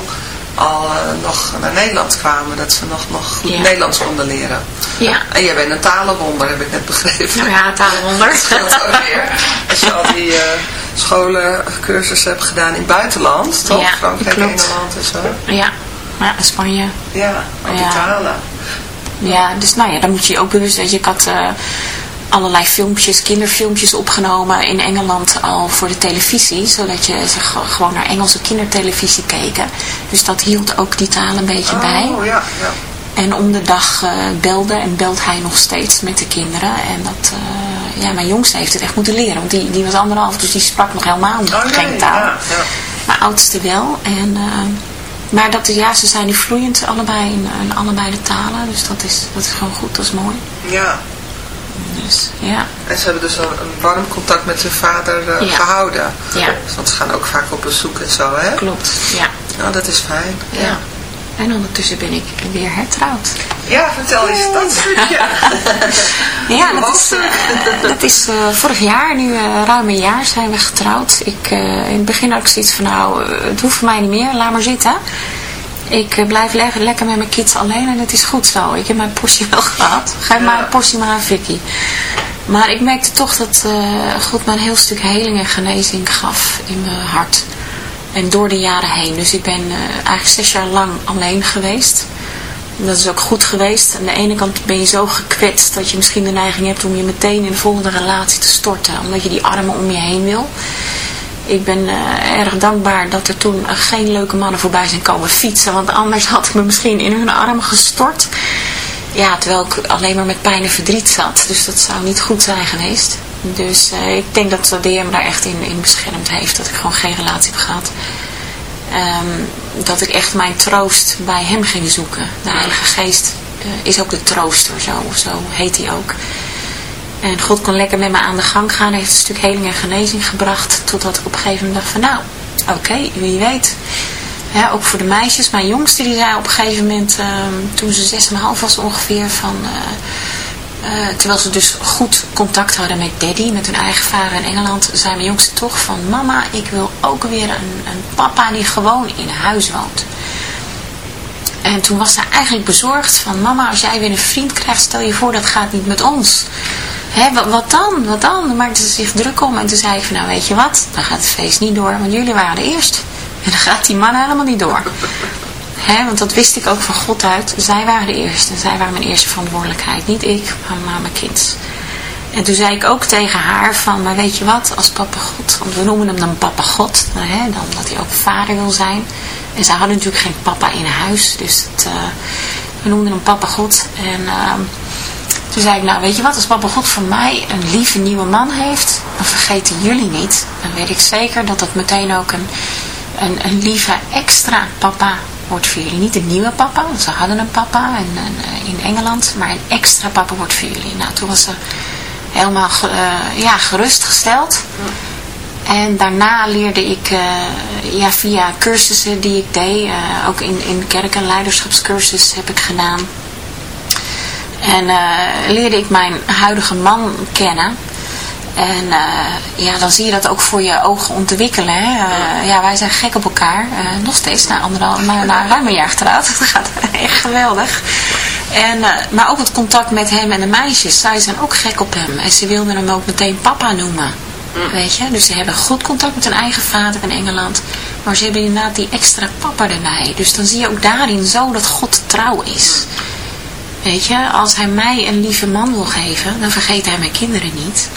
al eh, nog naar Nederland kwamen, dat ze nog, nog goed Ja. Nederlands konden leren. Ja. En jij bent een talenwonder, heb ik net begrepen. Nou ja, talenwonder. (laughs) Dat scheelt ook weer. Als je al die scholen, cursussen hebt gedaan in het buitenland, toch? Ja, Frankrijk, klopt. Engeland en zo. Ja, ja Spanje. Ja, al die Ja. talen. Ja, dus nou ja, dan moet je ook bewust, weet je, ik had eh, allerlei filmpjes, kinderfilmpjes opgenomen in Engeland al voor de televisie, zodat je gewoon naar Engelse kindertelevisie keken. Dus dat hield ook die taal een beetje bij. Oh, ja, ja. En om de dag eh, belde en belt hij nog steeds met de kinderen. En dat, eh, ja, mijn jongste heeft het echt moeten leren, want die, die was anderhalf, dus die sprak nog helemaal Oh, nee, geen taal. Ja. Mijn oudste wel. En, eh, maar dat ja, ze zijn nu vloeiend allebei in, in allebei de talen. Dus dat is, dat is gewoon goed, dat is mooi. ja. Dus ja, En ze hebben dus een, een warm contact met hun vader eh, Ja. gehouden. Ja. Want ze gaan ook vaak op bezoek en zo, hè? klopt. Ja. Nou, dat is fijn. ja. En ondertussen ben ik weer hertrouwd. Ja, vertel eens dat stukje. (laughs) Ja, dat is, het? eh, dat is eh, vorig jaar, nu ruim een jaar zijn we getrouwd. Ik, in het begin had ik zoiets van, nou, het hoeft voor mij niet meer, laat maar zitten. Ik eh, blijf le lekker met mijn kids alleen en het is goed zo. Ik heb mijn portie wel (laughs) gehad. Geef maar een portie maar aan Vicky. Maar ik merkte toch dat eh, God me een heel stuk heling en genezing gaf in mijn hart. En door de jaren heen. Dus ik ben eh, eigenlijk zes jaar lang alleen geweest. Dat is ook goed geweest. Aan de ene kant ben je zo gekwetst dat je misschien de neiging hebt om je meteen in de volgende relatie te storten. Omdat je die armen om je heen wil. Ik ben eh, erg dankbaar dat er toen eh, geen leuke mannen voorbij zijn komen fietsen. Want anders had ik me misschien in hun armen gestort. Ja, terwijl ik alleen maar met pijn en verdriet zat. Dus dat zou niet goed zijn geweest. Dus eh, ik denk dat de Heer me daar echt in, in beschermd heeft. Dat ik gewoon geen relatie heb gehad. ehm, dat ik echt mijn troost bij hem ging zoeken. De Heilige Geest is ook de trooster, zo, zo heet hij ook. En God kon lekker met me aan de gang gaan. Heeft een stuk heling en genezing gebracht. Totdat ik op een gegeven moment dacht van nou, oké, wie weet. Ja, ook voor de meisjes. Mijn jongste die zei op een gegeven moment, ehm, toen ze zes en een half was ongeveer, van, uh, uh, terwijl ze dus goed contact hadden met daddy, met hun eigen vader in Engeland, zei mijn jongste toch van, mama, ik wil ook weer een, een papa die gewoon in huis woont. En toen was ze eigenlijk bezorgd van, mama, als jij weer een vriend krijgt, stel je voor, dat gaat niet met ons. Hé, wat, wat, dan? Wat dan? Dan maakte ze zich druk om. En toen zei ik van, nou weet je wat, dan gaat het feest niet door, want jullie waren eerst. (laughs) En dan gaat die man helemaal niet door. He, want dat wist ik ook van God uit. Zij waren de eerste. Zij waren mijn eerste verantwoordelijkheid. Niet ik, maar mijn kind. En toen zei ik ook tegen haar van, maar weet je wat, als papa God, want we noemen hem dan papa God, hè, dan dat hij ook vader wil zijn. En zij hadden natuurlijk geen papa in huis, dus het, uh, we noemden hem papa God. En uh, toen zei ik, nou weet je wat, als papa God voor mij een lieve nieuwe man heeft, dan vergeten jullie niet. Dan weet ik zeker dat dat meteen ook een een, een lieve extra papa wordt voor jullie. Niet een nieuwe papa, want ze hadden een papa in, eh, in Engeland, maar een extra papa wordt voor jullie. Nou, toen was ze helemaal uh, ja, gerustgesteld. En daarna leerde ik uh, ja, via cursussen die ik deed, ook in, in kerk- en leiderschapscursus heb ik gedaan. En leerde ik mijn huidige man kennen. En uh, ja, dan zie je dat ook voor je ogen ontwikkelen. Hè? Uh, ja, wij zijn gek op elkaar. Nog steeds, na, anderhalf, na, na ruim een jaar getrouwd. (laughs) Dat gaat echt geweldig. En, maar ook het contact met hem en de meisjes. Zij zijn ook gek op hem. En ze wilden hem ook meteen papa noemen. Weet je? Dus ze hebben goed contact met hun eigen vader in Engeland. Maar ze hebben inderdaad die extra papa erbij. Dus dan zie je ook daarin zo dat God trouw is. Weet je, als hij mij een lieve man wil geven, dan vergeet hij mijn kinderen niet.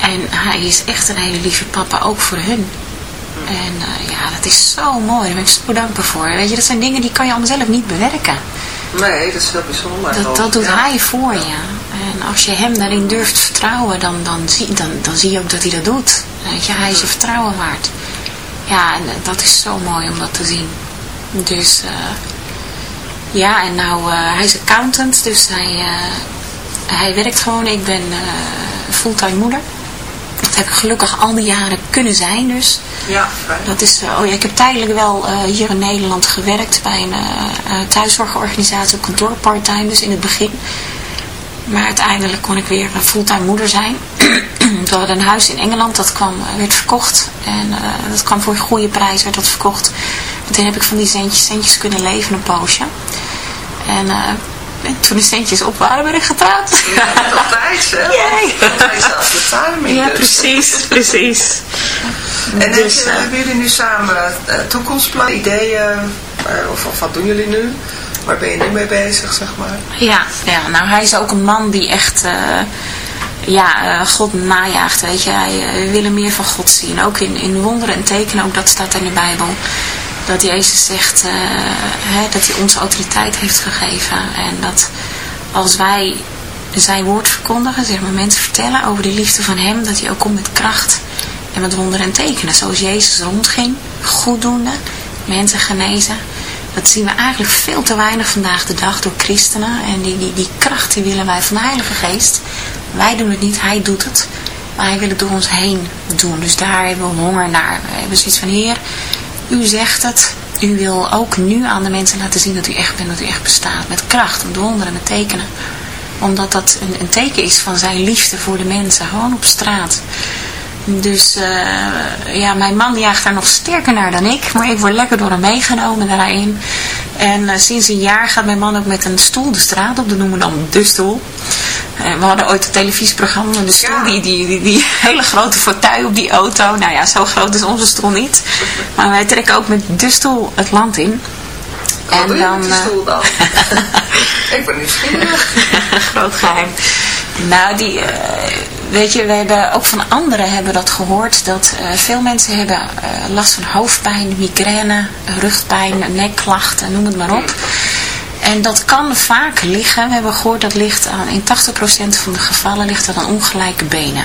En hij is echt een hele lieve papa, ook voor hun. En uh, ja, dat is zo mooi. Daar ben ik zo dankbaar voor. Weet je, dat zijn dingen die kan je allemaal zelf niet bewerken. Nee, dat is heel bijzonder. Dat, dat doet hij voor je. En als je hem daarin durft vertrouwen, dan, dan, zie, dan, dan zie je ook dat hij dat doet. Weet je, hij is je vertrouwen waard. Ja, en dat is zo mooi om dat te zien. Dus, uh, ja, en nou, uh, hij is accountant, dus hij, hij werkt gewoon. Ik ben fulltime moeder. Dat heb ik gelukkig al die jaren kunnen zijn dus. Ja, fijn. Dat is, oh ja, ik heb tijdelijk wel hier in Nederland gewerkt bij een thuiszorgorganisatie op kantoor parttime, dus in het begin. Maar uiteindelijk kon ik weer fulltime moeder zijn. (clears throat) We hadden een huis in Engeland, dat kwam, werd verkocht. En uh, dat kwam voor een goede prijs, werd dat verkocht. En toen heb ik van die centjes, centjes kunnen leven een poosje. En en toen de centjes op waren, ben ik getrouwd. Ja, altijd, hè? (laughs) Timing. Ja, dus. precies, precies. En Dus, heb- eh, hebben jullie nu samen toekomstplannen, ideeën, of, of wat doen jullie nu? Waar ben je nu mee bezig, zeg maar? Ja, ja nou hij is ook een man die echt uh, ja, uh, God najaagt, weet je. Hij uh, wil meer van God zien. Ook in, in wonderen en tekenen, ook dat staat in de Bijbel. Dat Jezus zegt uh, hè, dat hij ons autoriteit heeft gegeven. En dat als wij zijn woord verkondigen, zeg maar mensen vertellen over de liefde van hem, dat hij ook komt met kracht en met wonderen en tekenen. Zoals Jezus rondging, goeddoende, mensen genezen. Dat zien we eigenlijk veel te weinig vandaag de dag door christenen. En die, die, die kracht die willen wij van de Heilige Geest. Wij doen het niet, Hij doet het. Maar Hij wil het door ons heen doen. Dus daar hebben we honger naar. We hebben zoiets van, Heer, U zegt het. U wil ook nu aan de mensen laten zien dat U echt bent, dat U echt bestaat. Met kracht, met wonderen, met tekenen. Omdat dat een, een teken is van zijn liefde voor de mensen. Gewoon op straat. Dus uh, ja, mijn man jaagt daar nog sterker naar dan ik. Maar ik word lekker door hem meegenomen daarin. En uh, sinds een jaar gaat mijn man ook met een stoel de straat op. Dat noemen we dan de stoel. Uh, we hadden ooit een televisieprogramma. De stoel, Ja. die, die, die, die (laughs) hele grote fauteuil op die auto. Nou ja, zo groot is onze stoel niet. Maar wij trekken ook met de stoel het land in. Wat doe je met die eh, stoel dan? (laughs) ik ben nieuwsgierig. Groot geheim. Nou, die, uh, weet je, we hebben ook van anderen hebben dat gehoord. Dat uh, veel mensen hebben uh, last van hoofdpijn, migraine, rugpijn, nekklachten, noem het maar op. En dat kan vaak liggen, we hebben gehoord dat ligt aan, in 80% van de gevallen ligt dat aan ongelijke benen.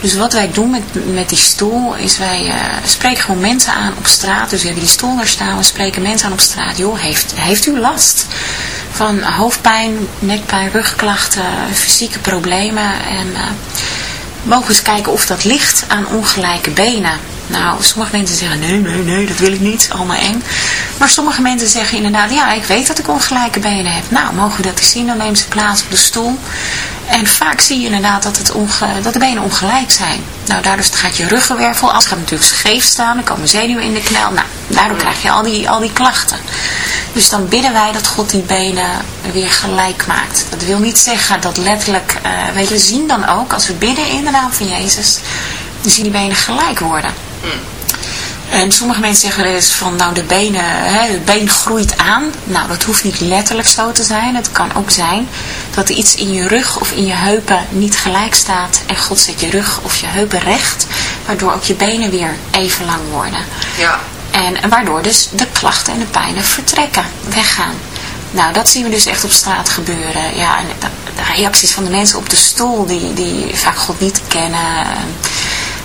Dus wat wij doen met, met die stoel is wij uh, spreken gewoon mensen aan op straat. Dus we hebben die stoel daar staan. We spreken mensen aan op straat. Joh, heeft, heeft u last van hoofdpijn, nekpijn, rugklachten, fysieke problemen? En uh, mogen eens kijken of dat ligt aan ongelijke benen. Nou, sommige mensen zeggen, nee, nee, nee, dat wil ik niet, allemaal eng. Maar sommige mensen zeggen inderdaad, ja, ik weet dat ik ongelijke benen heb. Nou, mogen we dat eens zien, dan nemen ze plaats op de stoel. En vaak zie je inderdaad dat, het dat de benen ongelijk zijn. Nou, daardoor gaat je ruggenwervel, als gaat natuurlijk scheef staan, dan komen zenuwen in de knel. Nou, daardoor krijg je al die, al die klachten. Dus dan bidden wij dat God die benen weer gelijk maakt. Dat wil niet zeggen dat letterlijk, uh, weet je, we zien dan ook, als we bidden in de naam van Jezus, dan zien die benen gelijk worden. En sommige mensen zeggen eens van, nou de benen, hè, het been groeit aan. Nou, dat hoeft niet letterlijk zo te zijn. Het kan ook zijn dat er iets in je rug of in je heupen niet gelijk staat. En God zet je rug of je heupen recht, waardoor ook je benen weer even lang worden. Ja. En waardoor dus de klachten en de pijnen vertrekken, weggaan. Nou, dat zien we dus echt op straat gebeuren. Ja, en de, reacties van de mensen op de stoel die, die vaak God niet kennen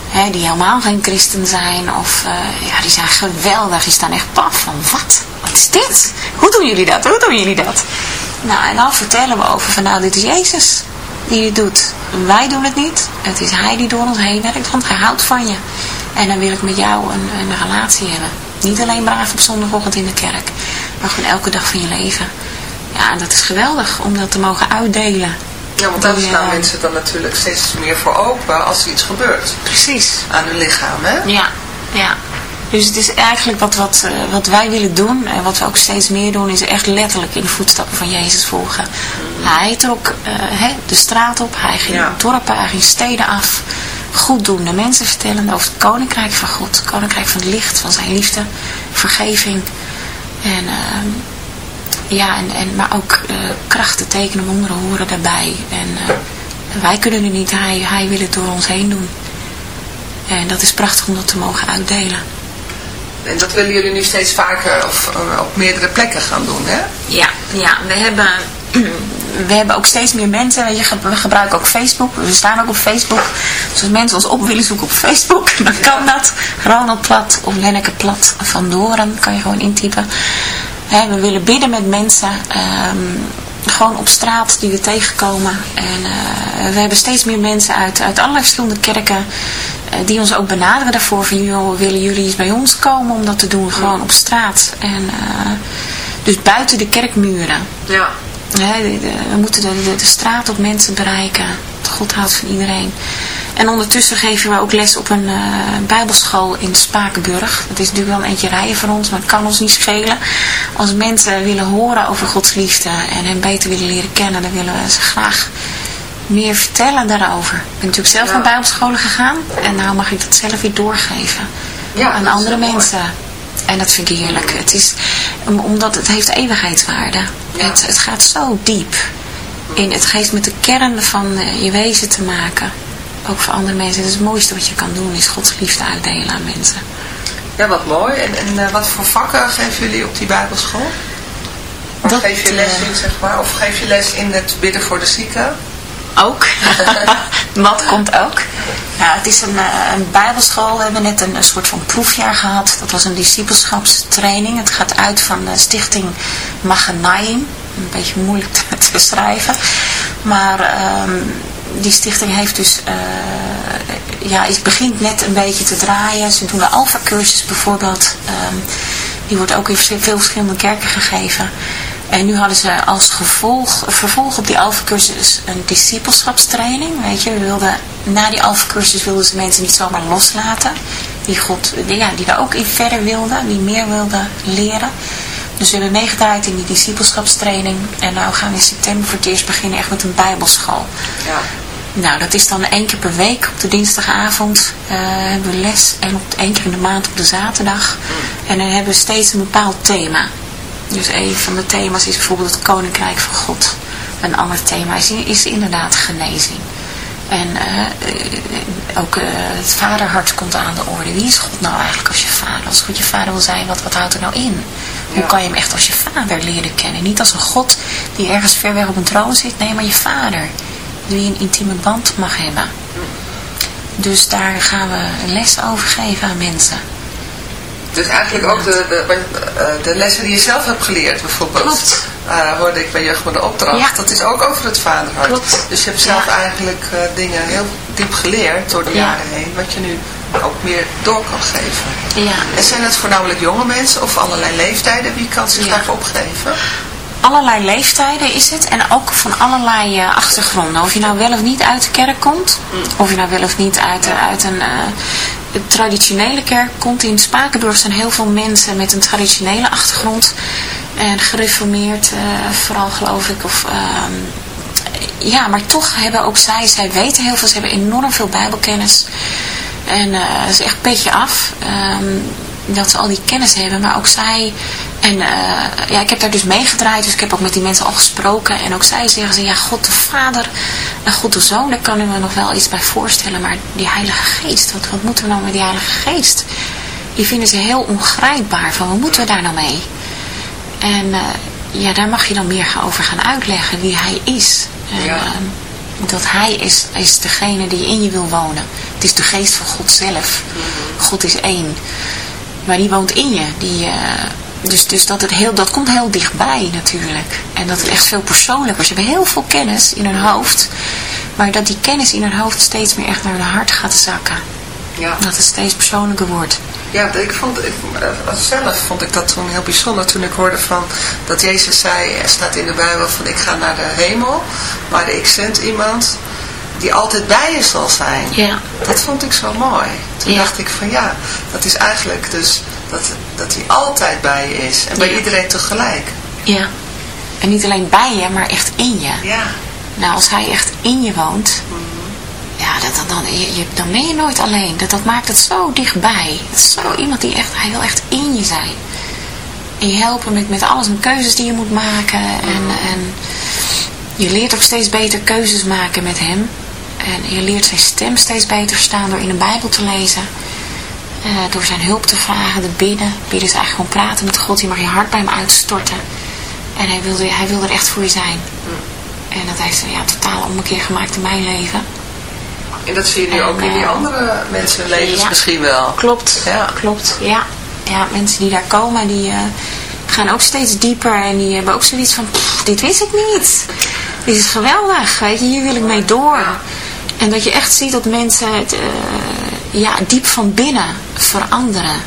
hè, die helemaal geen christen zijn. Of uh, ja, die zijn geweldig. Die staan echt paf van wat? Wat is dit? Hoe doen jullie dat? Hoe doen jullie dat? Nou, en dan vertellen we over van nou, dit is Jezus die het doet. Wij doen het niet. Het is Hij die door ons heen werkt, want Hij houdt van je. En dan wil ik met jou een, een relatie hebben. Niet alleen braaf op zondagochtend in de kerk, maar gewoon elke dag van je leven. Ja, en dat is geweldig om dat te mogen uitdelen. Ja, want daar staan mensen dan natuurlijk steeds meer voor open als er iets gebeurt. Precies. Aan hun lichaam, hè? Ja, ja. Dus het is eigenlijk wat, wat, uh, wat wij willen doen en wat we ook steeds meer doen, is echt letterlijk in de voetstappen van Jezus volgen. Hij trok uh, he, de straat op, hij ging ja. dorpen, hij ging steden af. Goed doen, de mensen vertellen over het koninkrijk van God, het koninkrijk van het licht, van zijn liefde, vergeving. En uh, ja, en, en, maar ook uh, krachten, tekenen, wonderen horen daarbij. En wij kunnen het niet, hij, hij wil het door ons heen doen. En dat is prachtig om dat te mogen uitdelen. En dat willen jullie nu steeds vaker of uh, op meerdere plekken gaan doen, hè? Ja, ja we hebben... (clears throat) We hebben ook steeds meer mensen, we gebruiken ook Facebook, we staan ook op Facebook. Dus als mensen ons op willen zoeken op Facebook, (laughs) dan kan dat. Ronald Plat of Lenneke Plat van Doren, kan je gewoon intypen we willen bidden met mensen. Um, gewoon op straat die we tegenkomen. En uh, we hebben steeds meer mensen uit, uit allerlei verschillende kerken. Uh, die ons ook benaderen daarvoor. Van joh, willen jullie eens bij ons komen om dat te doen? Gewoon op straat. En, uh, dus buiten de kerkmuren. Ja. we moeten de, de straat op mensen bereiken. God houdt van iedereen. En ondertussen geven we ook les op een uh, bijbelschool in Spakenburg. Dat is natuurlijk wel een eentje rijden voor ons, maar het kan ons niet schelen. Als mensen willen horen over Gods liefde en hem beter willen leren kennen, dan willen we ze graag meer vertellen daarover. Ik ben natuurlijk zelf ja. naar bijbelscholen gegaan en nou mag ik dat zelf weer doorgeven ja, aan andere mensen. En dat vind ik heerlijk. Het is, omdat het heeft eeuwigheidswaarde. Ja. Het, het gaat zo diep. In, het geeft met de kern van uh, je wezen te maken ook voor andere mensen. Het, is het mooiste wat je kan doen is Gods liefde uitdelen aan mensen. Ja, wat mooi. En, en uh, wat voor vakken geven jullie op die bijbelschool? Of dat, geef je les uh, in, zeg maar? Of geef je les in het bidden voor de zieken? Ook. (laughs) Wat komt ook. Ja, het is een, een bijbelschool. We hebben net een, een, soort van proefjaar gehad. Dat was een discipelschapstraining. Het gaat uit van de stichting Maganaim. Een beetje moeilijk te, te schrijven. Maar... Um, die stichting heeft dus, uh, ja, het begint net een beetje te draaien. Ze doen de Alpha-cursus bijvoorbeeld. Um, die wordt ook in veel verschillende kerken gegeven. En nu hadden ze als gevolg, vervolg op die Alpha-cursus een discipelschapstraining. Weet je, we wilden, na die Alpha-cursus wilden ze mensen niet zomaar loslaten. Die, God, ja, die daar ook in verder wilden, die meer wilden leren. Dus we hebben meegedraaid in die discipelschapstraining. En nou gaan we in september voor het eerst beginnen echt met een bijbelschool. Ja. Nou, dat is dan één keer per week op de dinsdagavond uh, hebben we les en op één keer in de maand op de zaterdag. En dan hebben we steeds een bepaald thema. Dus een van de thema's is bijvoorbeeld het Koninkrijk van God. Een ander thema is, is inderdaad genezing. En uh, ook uh, het vaderhart komt aan de orde. Wie is God nou eigenlijk als je vader? Als God je vader wil zijn, wat, wat houdt er nou in? Hoe kan je hem echt als je vader leren kennen? Niet als een God die ergens ver weg op een troon zit. Nee, maar je vader. Die een intieme band mag hebben. Dus daar gaan we les over geven aan mensen. Dus eigenlijk ook de, de, eh, de lessen die je zelf hebt geleerd bijvoorbeeld. Klopt. Uh, hoorde ik bij Jeugd met de Opdracht. Ja. Dat is ook over het vaderhart. Klopt. Dus je hebt zelf Ja. eigenlijk eh, dingen heel diep geleerd door de Ja. jaren heen. Wat je nu ook meer door kan geven. Ja. En zijn het voornamelijk jonge mensen of allerlei leeftijden? Wie kan zich Ja. daarvoor opgeven? allerlei leeftijden is het en ook van allerlei eh, achtergronden. Of je nou wel of niet uit de kerk komt, of je nou wel of niet uit, eh, uit een traditionele kerk komt. In Spakenburg zijn heel veel mensen met een traditionele achtergrond en gereformeerd eh, vooral geloof ik. Of, ehm, ja, maar toch hebben ook zij, zij weten heel veel, ze hebben enorm veel bijbelkennis. En dat is echt petje af. ehm, dat ze al die kennis hebben, maar ook zij. En eh, ja, ik heb daar dus meegedraaid, dus ik heb ook met die mensen al gesproken. En ook zij zeggen ze, ja, God de Vader en God de Zoon, daar kunnen we nog wel iets bij voorstellen. Maar die Heilige Geest, wat, wat moeten we nou met die Heilige Geest? Die vinden ze heel ongrijpbaar, van wat moeten we daar nou mee? En eh, ja, daar mag je dan meer over gaan uitleggen wie Hij is. En, Ja. ehm, dat Hij is, is degene die in je wil wonen. Het is de geest van God zelf. God is één. Maar die woont in je. Die, eh, dus dus dat, het heel, dat komt heel dichtbij natuurlijk. En dat het echt veel persoonlijker is. Ze hebben heel veel kennis in hun hoofd. Maar dat die kennis in hun hoofd steeds meer echt naar hun hart gaat zakken. Ja. Dat het steeds persoonlijker wordt. Ja, ik vond, ik, eh, zelf vond ik dat toen heel bijzonder toen ik hoorde van dat Jezus zei, er staat in de Bijbel van ik ga naar de hemel, maar ik zend iemand die altijd bij je zal zijn. Ja. Dat vond ik zo mooi. Toen Ja. dacht ik van ja, dat is eigenlijk dus dat, dat hij altijd bij je is en bij Ja. iedereen tegelijk. Ja. En niet alleen bij je, maar echt in je. Ja. Nou, als hij echt in je woont, ja, dat, dan, dan, je, dan ben je nooit alleen. Dat, dat maakt het zo dichtbij. Het is zo iemand die echt, hij wil echt in je zijn. En je helpen met, met alles en keuzes die je moet maken. En, en je leert ook steeds beter keuzes maken met hem. En je leert zijn stem steeds beter verstaan door in de Bijbel te lezen. Eh, door zijn hulp te vragen, te bidden. Bidden is eigenlijk gewoon praten met God. Je mag je hart bij hem uitstorten. En hij wil, hij wil er echt voor je zijn. En dat heeft ja, totaal ommekeer gemaakt in mijn leven. En dat zie je nu En, ook in die eh, andere mensenlevens ja. misschien wel. Klopt, Ja. klopt. Ja. ja, mensen die daar komen, die eh, gaan ook steeds dieper. En die hebben ook zoiets van, "Pff, dit wist ik niet. Dit is geweldig, weet je, hier wil ik mee door. En dat je echt ziet dat mensen het, eh, ja, diep van binnen veranderen.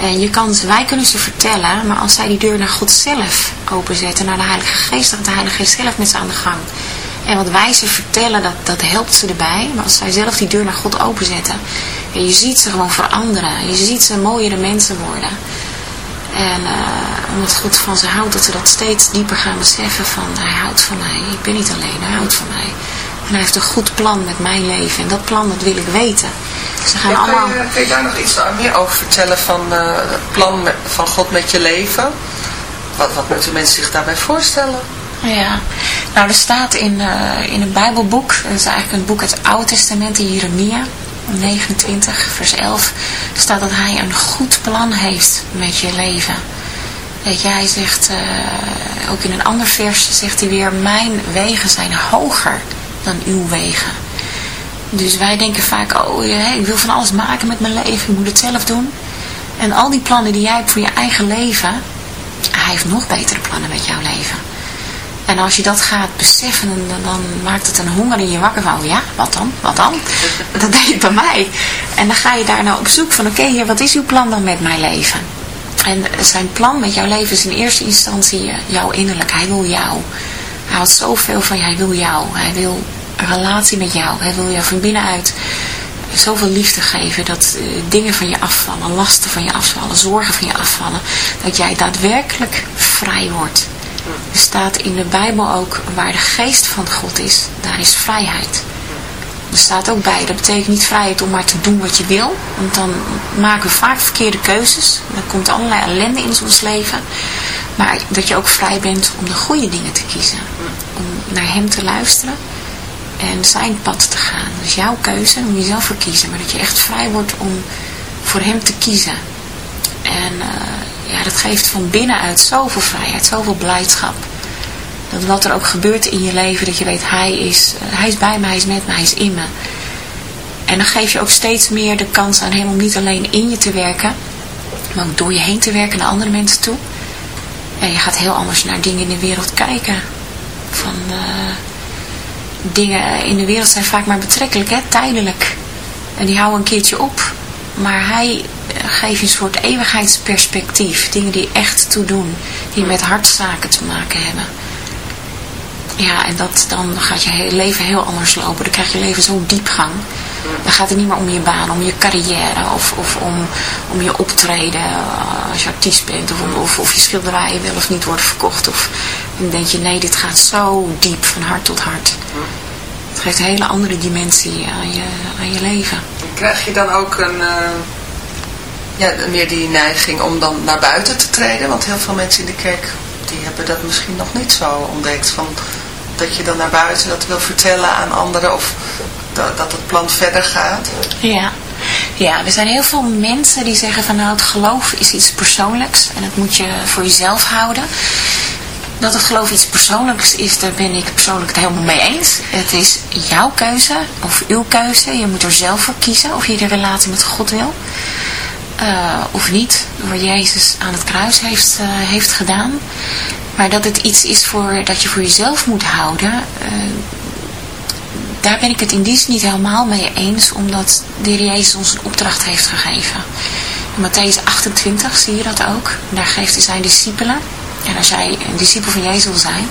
En je kan, wij kunnen ze vertellen, maar als zij die deur naar God zelf openzetten, naar de Heilige Geest, dan gaat de Heilige Geest zelf met ze aan de gang. En wat wij ze vertellen, dat, dat helpt ze erbij. Maar als zij zelf die deur naar God openzetten, en je ziet ze gewoon veranderen. Je ziet ze mooiere mensen worden. En eh, omdat God van ze houdt, dat ze dat steeds dieper gaan beseffen van, hij houdt van mij. Ik ben niet alleen, hij houdt van mij. En hij heeft een goed plan met mijn leven. En dat plan, dat wil ik weten. Ze gaan Ja, allemaal... kun, je, kun je daar nog iets meer over vertellen van eh, het plan met- van God met je leven? Wat, wat moeten mensen zich daarbij voorstellen? Ja, nou er staat in, eh, in een bijbelboek, dat is eigenlijk een boek uit het Oude Testament, in Jeremia 29 vers 11, staat dat hij een goed plan heeft met je leven. Weet je, hij zegt, eh, ook in een ander vers zegt hij weer, mijn wegen zijn hoger dan uw wegen. Dus wij denken vaak, oh ja, ik wil van alles maken met mijn leven, ik moet het zelf doen. En al die plannen die jij hebt voor je eigen leven, hij heeft nog betere plannen met jouw leven. En als je dat gaat beseffen, dan, dan maakt het een honger in je wakker van, oh ja, wat dan? Wat dan? (laughs) Dat deed het bij mij. En dan ga je daar nou op zoek van, oké, heer, wat is uw plan dan met mijn leven? En zijn plan met jouw leven is in eerste instantie eh, jouw innerlijk. Hij wil jou. Hij houdt zoveel van hij wil jou. Hij wil een relatie met jou. Hij wil jou van binnenuit zoveel liefde geven dat eh, dingen van je afvallen, lasten van je afvallen, zorgen van je afvallen. Dat jij daadwerkelijk vrij wordt. Er staat in de Bijbel ook, waar de geest van God is, daar is vrijheid. Er staat ook bij, dat betekent niet vrijheid om maar te doen wat je wil. Want dan maken we vaak verkeerde keuzes. Dan komt allerlei ellende in ons leven. Maar dat je ook vrij bent om de goede dingen te kiezen. Om naar hem te luisteren en zijn pad te gaan. Dus jouw keuze, moet je zelf voor kiezen. Maar dat je echt vrij wordt om voor hem te kiezen. En eh, ja, dat geeft van binnenuit zoveel vrijheid, zoveel blijdschap. Dat wat er ook gebeurt in je leven, dat je weet, hij is, eh, hij is bij me, hij is met me, hij is in me. En dan geef je ook steeds meer de kans aan hem om niet alleen in je te werken, maar ook door je heen te werken naar andere mensen toe. En je gaat heel anders naar dingen in de wereld kijken. Van, uh, dingen in de wereld zijn vaak maar betrekkelijk, hè, tijdelijk. En die houden een keertje op. Maar hij eh, geeft een soort eeuwigheidsperspectief. Dingen die echt toe doen. Die met hartzaken te maken hebben. Ja, en dat, dan gaat je leven heel anders lopen. Dan krijg je leven zo'n diepgang. Dan gaat het niet meer om je baan, om je carrière of, of om, om je optreden eh, als je artiest bent. Of, of, je schilderijen wel of niet worden verkocht. Of, dan denk je, nee, dit gaat zo diep van hart tot hart. Het geeft een hele andere dimensie aan je, aan je leven. Krijg je dan ook een, uh, ja, meer die neiging om dan naar buiten te treden? Want heel veel mensen in de kerk, die hebben dat misschien nog niet zo ontdekt. Van, dat je dan naar buiten dat wil vertellen aan anderen of dat, het plan verder gaat. Ja. Ja, er zijn heel veel mensen die zeggen van nou het geloof is iets persoonlijks en dat moet je voor jezelf houden. Dat het geloof iets persoonlijks is, daar ben ik persoonlijk het helemaal mee eens. Het is jouw keuze of uw keuze. Je moet er zelf voor kiezen of je de relatie met God wil. Uh, of niet, wat Jezus aan het kruis heeft, uh, heeft gedaan. Maar dat het iets is voor, dat je voor jezelf moet houden, uh, daar ben ik het in die niet helemaal mee eens, omdat de Heer Jezus ons een opdracht heeft gegeven. In Matthäus 28 zie je dat ook. Daar geeft hij zijn discipelen en als jij een discipel van Jezus wil zijn,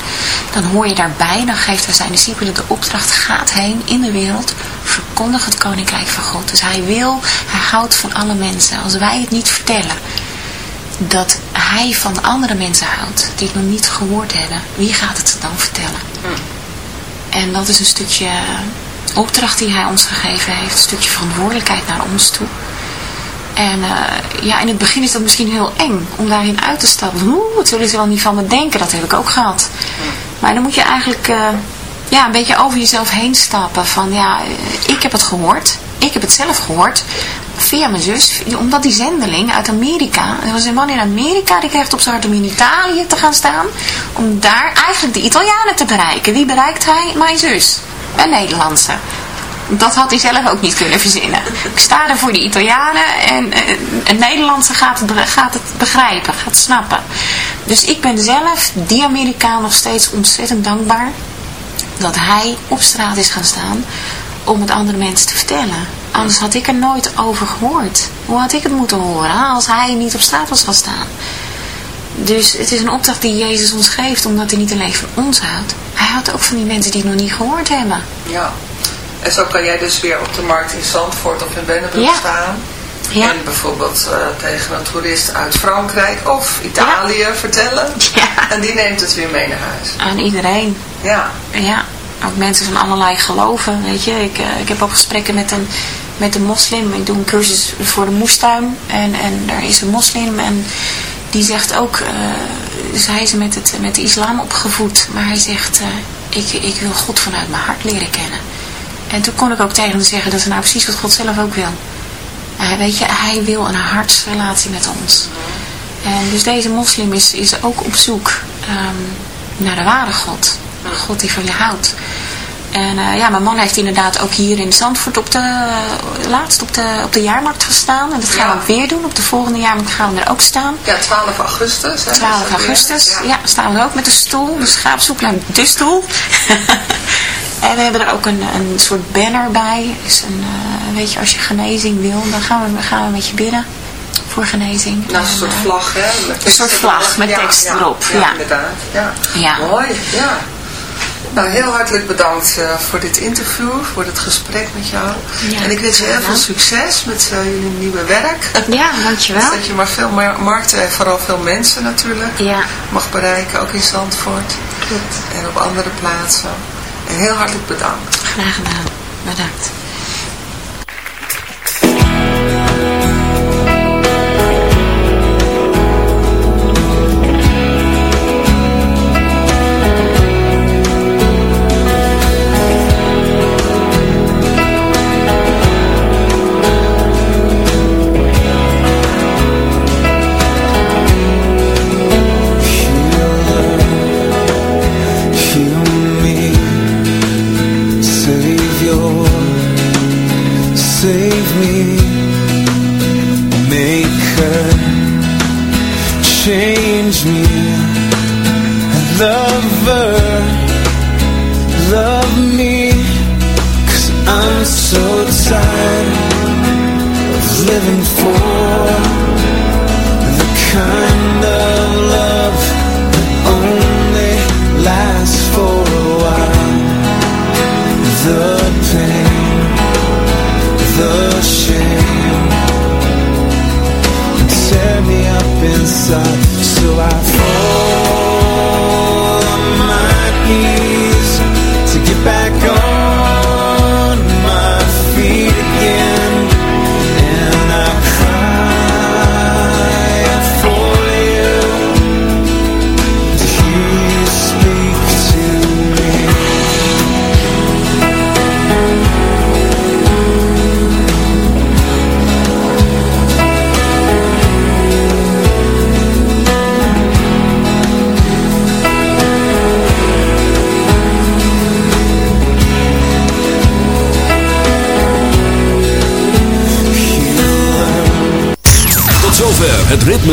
dan hoor je daarbij, dan geeft hij zijn discipelen de opdracht, gaat heen in de wereld, verkondig het koninkrijk van God. Dus hij wil, hij houdt van alle mensen. Als wij het niet vertellen, dat hij van andere mensen houdt, die het nog niet gehoord hebben, wie gaat het dan vertellen? En dat is een stukje opdracht die hij ons gegeven heeft, een stukje verantwoordelijkheid naar ons toe. En uh, ja, in het begin is dat misschien heel eng om daarin uit te stappen. Oeh, wat zullen ze wel niet van me denken? Dat heb ik ook gehad. Maar dan moet je eigenlijk uh, ja, een beetje over jezelf heen stappen. Van ja, eh, ik heb het gehoord. Ik heb het zelf gehoord. Via mijn zus. Omdat die zendeling uit Amerika. Er was een man in Amerika die kreeg op zijn hart om in Italië te gaan staan. Om daar eigenlijk de Italianen te bereiken. Wie bereikt hij? Mijn zus. Een Nederlandse dat had hij zelf ook niet kunnen verzinnen. Ik sta er voor de Italianen en uh, een Nederlandse gaat het, gaat het begrijpen, gaat het snappen. Dus ik ben zelf die Amerikaan nog steeds ontzettend dankbaar dat hij op straat is gaan staan om het andere mensen te vertellen. Anders had ik er nooit over gehoord. Hoe had ik het moeten horen als hij niet op straat was gaan staan? Dus het is een opdracht die Jezus ons geeft, omdat hij niet alleen van ons houdt. Hij houdt ook van die mensen die het nog niet gehoord hebben. Ja. En zo kan jij dus weer op de markt in Zandvoort of in Bennebroek staan. Ja. En bijvoorbeeld uh, tegen een toerist uit Frankrijk of Italië ja. vertellen. Ja. En die neemt het weer mee naar huis. Aan iedereen. Ja. Ja. Ook mensen van allerlei geloven, weet je. Ik, uh, ik heb ook gesprekken met een, met een moslim. Ik doe een cursus voor de moestuin. En, en daar is een moslim en die zegt ook... Uh, dus hij is met, het, met de islam opgevoed. Maar hij zegt, ik, ik wil God vanuit mijn hart leren kennen. En toen kon ik ook tegen hem zeggen, dat is nou precies wat God zelf ook wil. Uh, weet je, hij wil een hartsrelatie met ons. En dus deze moslim is, is ook op zoek um, naar de ware God. Een God die van je houdt. En uh, ja, mijn man heeft inderdaad ook hier in Zandvoort op de, uh, laatst op de, op de jaarmarkt gestaan. En dat gaan ja. we weer doen. Op de volgende jaarmarkt gaan we er ook staan. Ja, 12 augustus. Hè, 12 augustus, ja. ja. staan we ook met de stoel. De schaapsoep naar de stoel. (laughs) En we hebben er ook een, een soort banner bij. Dus een, uh, weet je, als je genezing wil, dan gaan we, gaan we met je bidden voor genezing. Nou, een soort vlag, hè? Een soort vlag met tekst erop. Ja, inderdaad. Ja. Mooi, ja. Nou, heel hartelijk bedankt uh, voor dit interview, voor dit gesprek met jou. Ja, en ik wens je heel veel succes met uh, jullie nieuwe werk. Ja, dankjewel. Dus dat je maar veel markten en vooral veel mensen natuurlijk ja. mag bereiken, ook in Zandvoort. Goed. En op andere plaatsen. En heel hartelijk bedankt. Graag gedaan. Bedankt.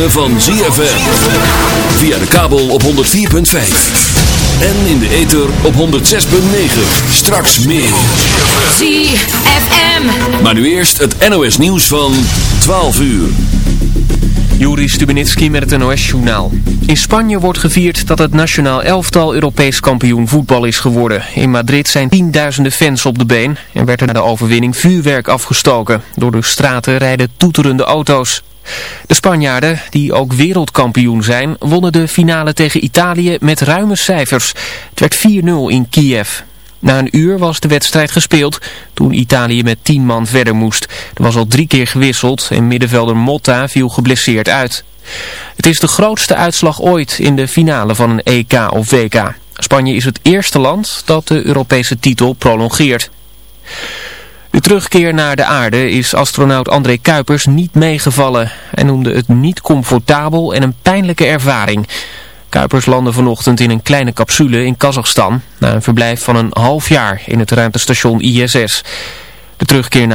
Ritme van ZFM. Via de kabel op 104.5. En in de ether op 106.9. Straks meer. ZFM. Maar nu eerst het NOS nieuws van 12 uur. Juri Stubenitski met het NOS-journaal. In Spanje wordt gevierd dat het nationaal elftal Europees kampioen voetbal is geworden. In Madrid zijn tienduizenden fans op de been en werd er na de overwinning vuurwerk afgestoken. Door de straten rijden toeterende auto's. De Spanjaarden, die ook wereldkampioen zijn, wonnen de finale tegen Italië met ruime cijfers. Het werd 4-0 in Kiev. Na een uur was de wedstrijd gespeeld toen Italië met 10 man verder moest. Er was al drie keer gewisseld en middenvelder Motta viel geblesseerd uit. Het is de grootste uitslag ooit in de finale van een EK of WK. Spanje is het eerste land dat de Europese titel prolongeert. De terugkeer naar de aarde is astronaut André Kuipers niet meegevallen. Hij noemde het niet comfortabel en een pijnlijke ervaring. Kuipers landde vanochtend in een kleine capsule in Kazachstan... na een verblijf van een half jaar in het ruimtestation ISS. De terugkeer naar